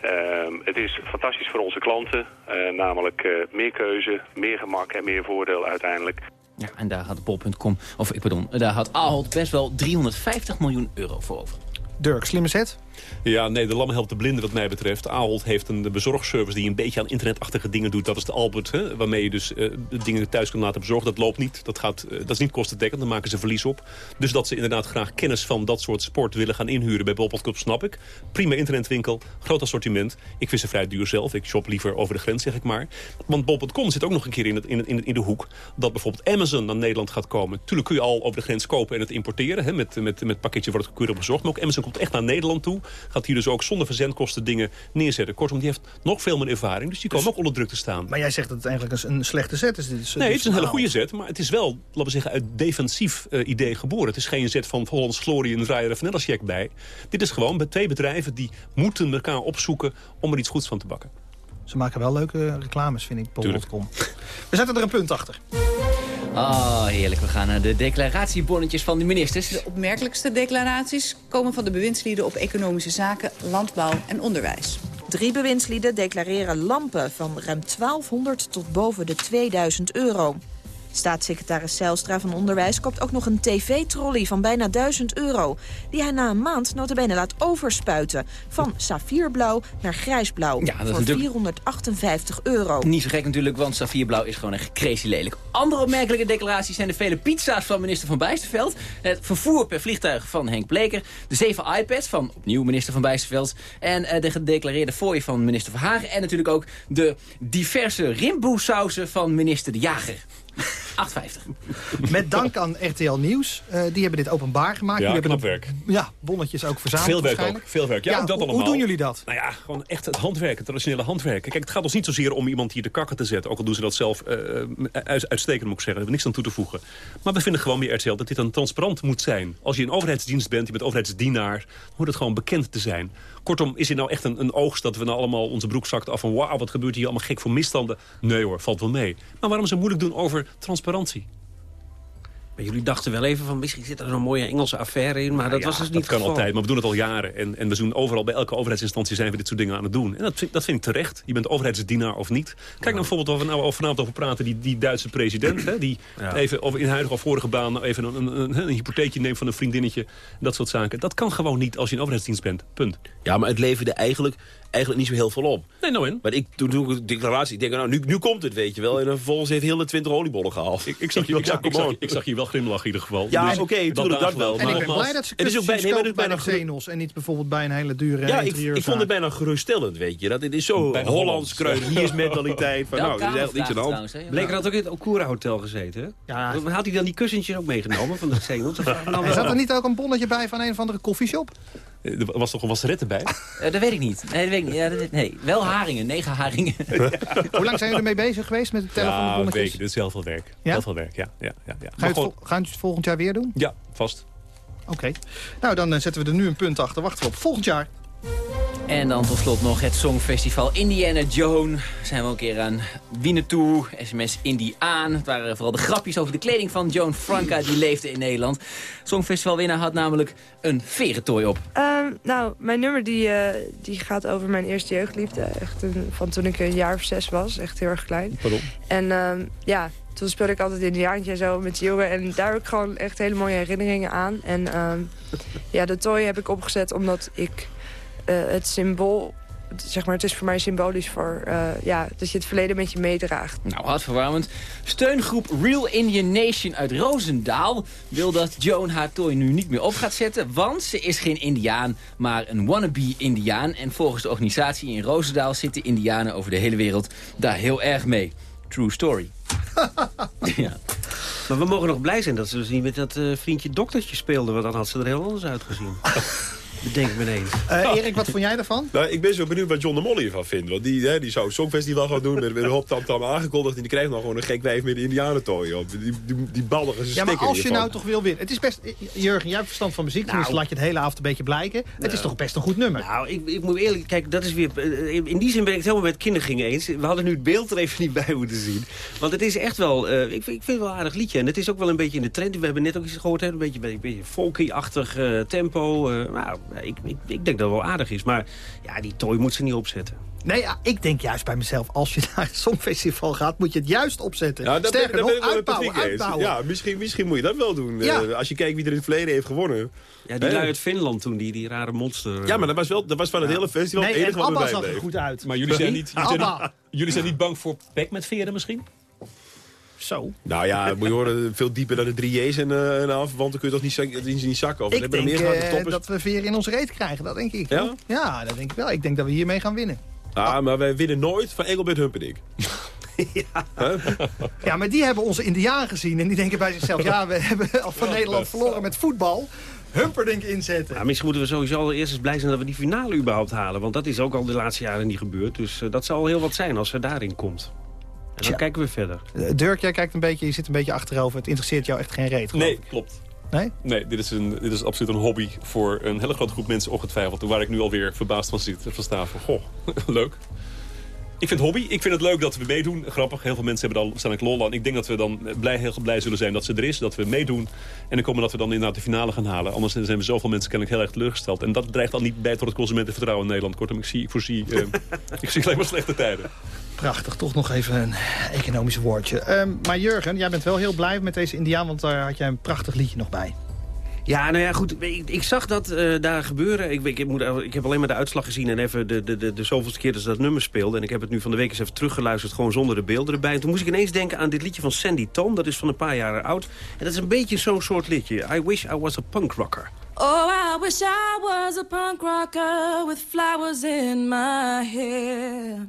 Ehm, het is fantastisch voor onze klanten. eh, namelijk eh, meer keuze, meer gemak en meer voordeel uiteindelijk. Ja, en daar had bol.com, of ik bedoel, daar had Ahold best wel 350 miljoen euro voor over. Dirk, slimme zet. Ja, nee, de lam helpt de blinden wat mij betreft. Ahold heeft een bezorgservice die een beetje aan internetachtige dingen doet. Dat is de Albert, hè, waarmee je dus eh, dingen thuis kan laten bezorgen. Dat loopt niet. Dat, gaat, eh, dat is niet kostendekkend. Dan maken ze verlies op. Dus dat ze inderdaad graag kennis van dat soort sport willen gaan inhuren bij bol.com, snap ik. Prima internetwinkel, groot assortiment. Ik vind ze vrij duur zelf. Ik shop liever over de grens, zeg ik maar. Want bol.com zit ook nog een keer in, het, in, in de hoek... dat bijvoorbeeld Amazon naar Nederland gaat komen. Tuurlijk kun je al over de grens kopen en het importeren. Hè, met, met, met pakketje wordt het keurig bezorgd. Maar ook Amazon komt echt naar Nederland toe. Gaat hier dus ook zonder verzendkosten dingen neerzetten. Kortom, die heeft nog veel meer ervaring. Dus die komen ook onder druk te staan. Maar jij zegt dat het eigenlijk een, een slechte zet is. Nee, het is een hele goede zet, maar het is wel, laten we zeggen, uit defensief eh, idee geboren. Het is geen zet van Hollands Glorie en er vanilla check bij. Dit is gewoon bij twee bedrijven die moeten elkaar opzoeken om er iets goeds van te bakken. Ze maken wel leuke reclames, vind ik, bol.com. We zetten er een punt achter. Ah, heerlijk. We gaan naar de declaratiebonnetjes van de ministers. De opmerkelijkste declaraties komen van de bewindslieden op economische zaken, landbouw en onderwijs. Drie bewindslieden declareren lampen van ruim 1200 tot boven de 2000 euro. Staatssecretaris Zijlstra van Onderwijs koopt ook nog een tv-trolley van bijna 1000 euro... die hij na een maand notabene laat overspuiten. Van saffierblauw naar grijsblauw Ja, dat voor natuurlijk- 458 euro. Niet zo gek natuurlijk, want saffierblauw is gewoon echt crazy lelijk. Andere opmerkelijke declaraties zijn de vele pizza's van minister Van Bijsterveld... het vervoer per vliegtuig van Henk Bleker... de zeven iPads van opnieuw minister Van Bijsterveld... en eh, de gedeclareerde fooi van minister Verhagen... en natuurlijk ook de diverse rimboesausen van minister De Jager. 8,50. Met dank aan RTL Nieuws. Eh, die hebben dit openbaar gemaakt. Ja, Jullie knap hebben werk. Ja, bonnetjes ook verzameld Veel werk ook. Veel werk. Ja, ook dat hoe- allemaal. Hoe doen jullie dat? Nou ja, gewoon echt het handwerk, het traditionele handwerk. Kijk, het gaat ons niet zozeer om iemand hier de kakken te zetten. Ook al doen ze dat zelf eh, uit- uitstekend, moet ik zeggen. Daar hebben we niks aan toe te voegen. Maar we vinden gewoon bij RTL dat dit dan transparant moet zijn. Als je een overheidsdienst bent, je bent overheidsdienaar... dan hoort het gewoon bekend te zijn. Kortom, is dit nou echt een, een oogst dat we nou allemaal onze broek zakt af van... wauw, wat gebeurt hier allemaal gek voor misstanden? Nee hoor, valt wel mee. Maar waarom zo moeilijk doen over transparantie? Maar jullie dachten wel even van misschien zit er een mooie Engelse affaire in, maar dat Ja, was dus niet dat kan geval. altijd, maar we doen het al jaren. En, en we doen overal, bij elke overheidsinstantie zijn we dit soort dingen aan het doen. En dat vind, dat vind ik terecht. Je bent overheidsdienaar of niet. Kijk nou bijvoorbeeld waar we nou over- vanavond over praten. Die, die Duitse president, hè, die Ja. even over in huidige of vorige baan... nou even een, een, een, een hypotheekje neemt van een vriendinnetje. Dat soort zaken. Dat kan gewoon niet als je een overheidsdienst bent. Punt. Ja, maar het leverde eigenlijk, eigenlijk niet zo heel veel op. Nee, nou in. Maar ik, toen doe ik de declaratie, ik denk, nou, nu, nu komt het, weet je wel. En dan vervolgens heeft heel de 20 oliebollen gehaald. Ik, ik, zag, [laughs] je, ik, zag, ik, zag, ik zag je wel glimlachen in ieder geval. Ja, Dus oké, dat tuurlijk, dat wel. En ik ben blij dat ze het is ook bij- nee, bij de bijna Xenos... en niet bijvoorbeeld bij een hele dure Ja, ik, ik vond het bijna geruststellend, weet je. Dat het is zo Hollands kruideniersmentaliteit. Van, nou, er is echt niks aan de hand. Bleker had ook in het Okura Hotel gezeten? Ja. Had hij dan die kussentjes ook meegenomen van de Xenos? [laughs] Er zat er niet ook een bonnetje bij van een of andere koffieshop? Er was toch een wasseret erbij? [laughs] Eh, dat weet ik niet. Nee, dat weet ik niet. Ja, dat weet- nee, wel haringen. Negen haringen. [laughs] Hoe lang zijn jullie ermee bezig geweest met het tellen van de Ja, bonnetjes? weken. Dit is heel veel werk. Ja? Heel veel werk, ja. ja, ja, ja. Ga je, Maar het gewoon- vol- gaan jullie het volgend jaar weer doen? Ja, vast. Oké. Nou, dan eh, zetten we er nu een punt achter. Wachten we op volgend jaar. En dan tot slot nog het Songfestival Indiana Joan. Zijn we een keer aan Wiener toe. SMS Indie aan. Het waren vooral de grapjes over de kleding van Joan Franca. Die leefde in Nederland. Songfestivalwinnaar had namelijk een verentooi op. Ehm, nou, mijn nummer die, eh, die gaat over mijn eerste jeugdliefde. Echt een- van toen ik een jaar of zes was. Echt heel erg klein. Pardon? En ehm, ja, toen speelde ik altijd in een jaartje en zo met die jongen. En daar heb ik gewoon echt hele mooie herinneringen aan. En ehm, ja, de tooi heb ik opgezet omdat ik het symbool... Zeg maar, het is voor mij symbolisch voor eh, ja, dat je het verleden met je meedraagt. Nou, hartverwarmend. Steungroep Real Indian Nation uit Roosendaal wil dat Joan haar tooi nu niet meer op gaat zetten. Want ze is geen indiaan, maar een wannabe-indiaan. En volgens de organisatie in Roosendaal zitten indianen over de hele wereld daar heel erg mee. True story. [laughs] ja. Maar we mogen nog blij zijn dat ze dus niet met dat eh, vriendje doktertje speelde... want dan had ze er heel anders uitgezien. [laughs] Bedenk me ineens. Eh, Erik, wat vond jij daarvan? [laughs] Nou, ik ben zo benieuwd wat John de Molly ervan vindt. Want die, hè, die zou het Songfestival gaan doen met, met een hop tam tam aangekondigd. En die krijgt nog gewoon een gek wijf met de indianentooi op. Die, die, die baldige Ja, maar als je hiervan. nou toch wil winnen. Het is best... Jurgen, jij hebt verstand van muziek. Tenminste, laat je het hele avond een beetje blijken. Het is toch best een goed nummer. Nou, ik, ik moet eerlijk... Kijk, dat is weer... eh, In die zin ben ik het helemaal met kindergingen eens. We hadden nu het beeld er even niet bij moeten zien. Want het is echt wel... eh, ik, vind- ik vind het wel een aardig liedje. En het is ook wel een beetje in de trend. We hebben net ook iets gehoord. Hè, een beetje, een beetje folky-achtig eh, tempo. eh, nou, ik, ik, ik denk dat het wel aardig is. Maar ja, die tooi moet ze niet opzetten. Nee, ja, ik denk juist bij mezelf, als je [laughs] naar het Songfestival gaat, moet je het juist opzetten. Ja, dat Sterker ben nog, ik uitbouwen, uitbouwen. Ja, misschien, misschien moet je dat wel doen. Ja. Eh, als je kijkt wie er in het verleden heeft gewonnen. Ja, die lui uit Finland toen, die, die rare monster. Ja, maar dat was, wel, dat was van het hele festival Nee, het enige wat zag er goed uit. Maar jullie zijn, niet, jullie, zijn jullie zijn niet bang voor pek met veren misschien? Zo. Nou ja, [laughs] moet je horen, veel dieper dan de drie J's en, eh, en af, want dan kun je toch niet, niet, niet zakken. Of Ik hebben er denk meer eh, toppers. dat we weer in onze reet krijgen, dat denk ik. Ja? hoor. Ja, dat denk ik wel. Ik denk dat we hiermee gaan winnen. Ah, maar wij winnen nooit van Engelbert Humperdinck. [laughs] Ja, maar die hebben onze Indiaan gezien en die denken bij zichzelf... ja, we [laughs] hebben al van Nederland verloren met voetbal. Humperdinck inzetten. Ja, misschien moeten we sowieso al eerst eens blij zijn dat we die finale überhaupt halen. Want dat is ook al de laatste jaren niet gebeurd. Dus eh, dat zal heel wat zijn als ze daarin komt. En dan kijken we verder. Eh, Dirk, jij kijkt een beetje, je zit een beetje achterover. Het interesseert jou echt geen reet. geloof Nee, ik. klopt. Nee? Nee, dit is, een, dit is absoluut een hobby voor een hele grote groep mensen ongetwijfeld. Waar ik nu alweer verbaasd van zit. Van sta van, goh, [laughs] leuk. Ik vind het hobby. Ik vind het leuk dat we meedoen. Grappig, heel veel mensen hebben daar waarschijnlijk lol aan. Ik denk dat we dan blij, heel blij zullen zijn dat ze er is. Dat we meedoen. En dan komen dat we dan inderdaad de finale gaan halen. Anders zijn we zoveel mensen kennelijk heel erg teleurgesteld. En dat dreigt dan niet bij tot het consumentenvertrouwen in Nederland. Kortom, ik, zie, voorzie... eh, [laughs] ik zie alleen maar slechte tijden. Prachtig, toch nog even een economisch woordje. Ehm, maar Jurgen, jij bent wel heel blij met deze Indiaan... want daar had jij een prachtig liedje nog bij. Ja, nou ja, goed. Ik, ik zag dat eh, daar gebeuren. Ik, ik, moet, ik heb alleen maar de uitslag gezien en even de, de, de, de zoveelste keer dat ze dat nummer speelde. En ik heb het nu van de week eens even teruggeluisterd, gewoon zonder de beelden erbij. En toen moest ik ineens denken aan dit liedje van Sandy Tom. Dat is van een paar jaren oud. En dat is een beetje zo'n soort liedje. I wish I was a punk rocker. Oh, I wish I was a punk rocker with flowers in my hair.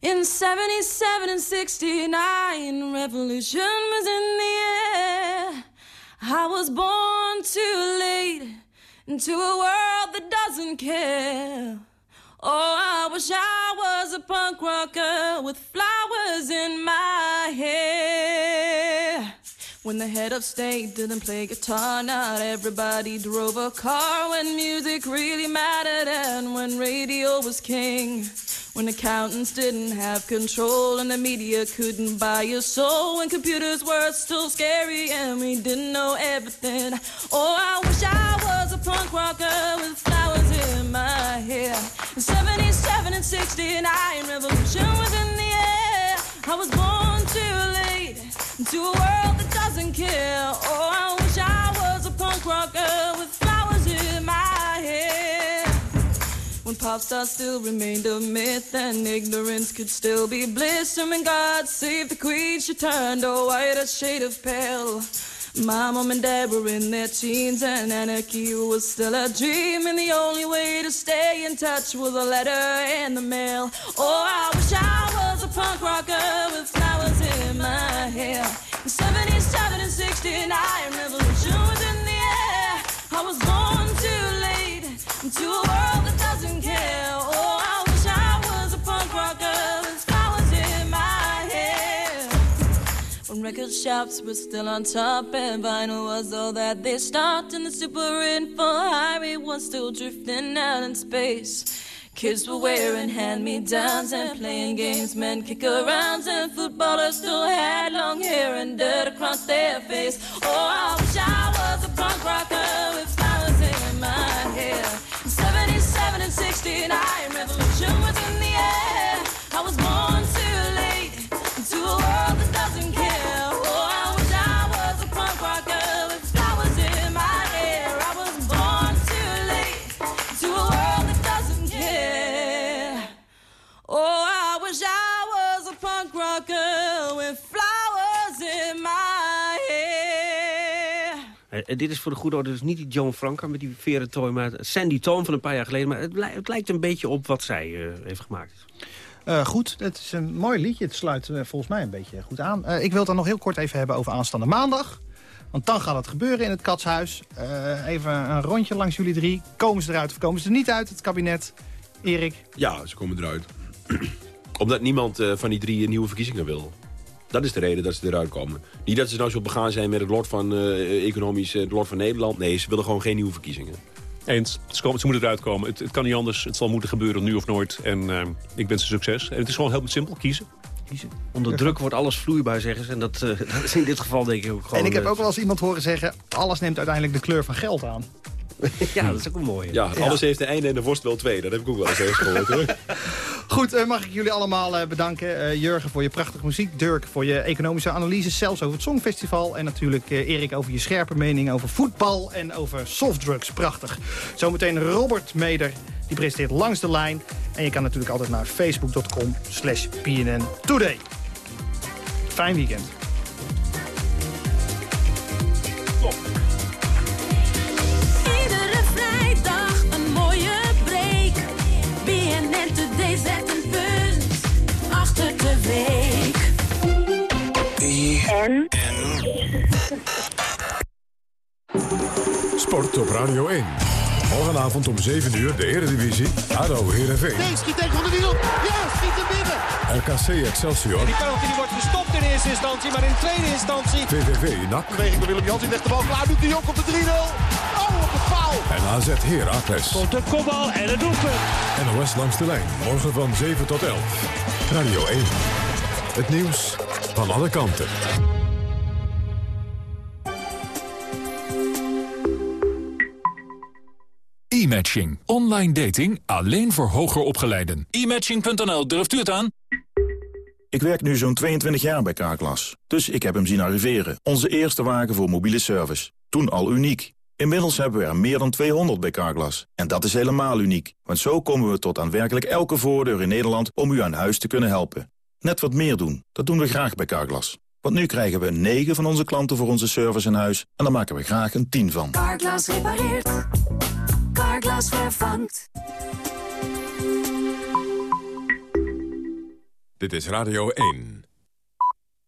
In 77 and 69, revolution was in the air. I was born too late into a world that doesn't care. Oh, I wish I was a punk rocker with flowers in my hair. When the head of state didn't play guitar, not everybody drove a car. When music really mattered and when radio was king. When accountants didn't have control and the media couldn't buy your soul. When computers were still scary and we didn't know everything. Oh, I wish I was a punk rocker with flowers in my hair. In 77 and 69, revolution was in the air. I was born too late into a world that doesn't care. Oh, I wish I was a punk rocker with When pop stars still remained a myth and ignorance could still be bliss. And when God saved the queen, she turned a white a shade of pale. My mom and dad were in their teens and anarchy was still a dream. And the only way to stay in touch was a letter in the mail. Oh, I wish I was a punk rocker with flowers in my hair. In 77 and 69, shops were still on top and vinyl was all that they stopped, and the super info highway was still drifting out in space. Kids were wearing hand-me-downs and playing games, men kick-arounds, and footballers still had long hair and dirt across their face. Oh, I wish I was a punk rocker Eh, dit is voor de goede orde dus niet die Joan Franca met die veren tooi... maar Sandy Toon van een paar jaar geleden. Maar het, li- het lijkt een beetje op wat zij eh, heeft gemaakt. Eh, goed, het is een mooi liedje. Het sluit volgens mij een beetje goed aan. Eh, ik wil het dan nog heel kort even hebben over aanstaande maandag. Want dan gaat het gebeuren in het Katshuis. Eh, even een rondje langs jullie drie. Komen ze eruit of komen ze er niet uit, het kabinet? Erik? Ja, ze komen eruit. [clears throat] Omdat niemand eh, van die drie nieuwe verkiezingen wil. Dat is de reden dat ze eruit komen. Niet dat ze nou zo begaan zijn met het lot van eh, economisch, eh, het lot van Nederland. Nee, ze willen gewoon geen nieuwe verkiezingen. Eens. Ze, komen, ze moeten eruit komen. Het, het kan niet anders. Het zal moeten gebeuren, nu of nooit. En eh, ik wens ze succes. En het is gewoon heel simpel. Kiezen. Kiezen. Onder druk wordt alles vloeibaar, zeggen ze. En dat, eh, [laughs] dat is in dit geval denk ik ook gewoon... en ik heb ook wel eens iemand horen zeggen... alles neemt uiteindelijk de kleur van geld aan. [laughs] Ja, dat is ook een mooie. Ja, alles heeft een einde en de worst wel twee. Dat heb ik ook wel eens eens gehoord hoor. [laughs] Goed, eh, mag ik jullie allemaal eh, bedanken. Eh, Jurgen voor je prachtige muziek. Dirk voor je economische analyses. Zelfs over het Songfestival. En natuurlijk Erik over je scherpe mening over voetbal en over softdrugs. Prachtig. Zometeen Robert Meder. Die presenteert Langs de Lijn. En je kan natuurlijk altijd naar facebook.com slash PNN Today. Fijn weekend. Week. En? Sport op Radio 1. Morgenavond om 7 uur de Eredivisie. ADO Heerenveen. Nee, schiet tegen van de wiel. Ja, schiet hem binnen. RKC Excelsior. Die penalty die wordt gestopt in eerste instantie, maar in tweede instantie... VVV NAC. Beweging door Willem Jans, die legt de bal klaar. Doet de Jong op de 3-0. Oh, op de paal. En AZ Heracles. Komt de kopbal en het doelpunt. NOS langs de lijn. Morgen van 7 tot 11. Radio 1. Het nieuws van alle kanten. E-matching. Online dating alleen voor hoger opgeleiden. E-matching.nl, durft u het aan? Ik werk nu zo'n 22 jaar bij Carglass, dus ik heb hem zien arriveren. Onze eerste wagen voor mobiele service. Toen al uniek. Inmiddels hebben we er meer dan 200 bij Carglass. En dat is helemaal uniek, want zo komen we tot aan werkelijk elke voordeur in Nederland om u aan huis te kunnen helpen. Net wat meer doen, dat doen we graag bij Carglass. Want nu krijgen we 9 van onze klanten voor onze service in huis en daar maken we graag een 10 van. Carglass repareert. Carglass vervangt. Dit is Radio 1.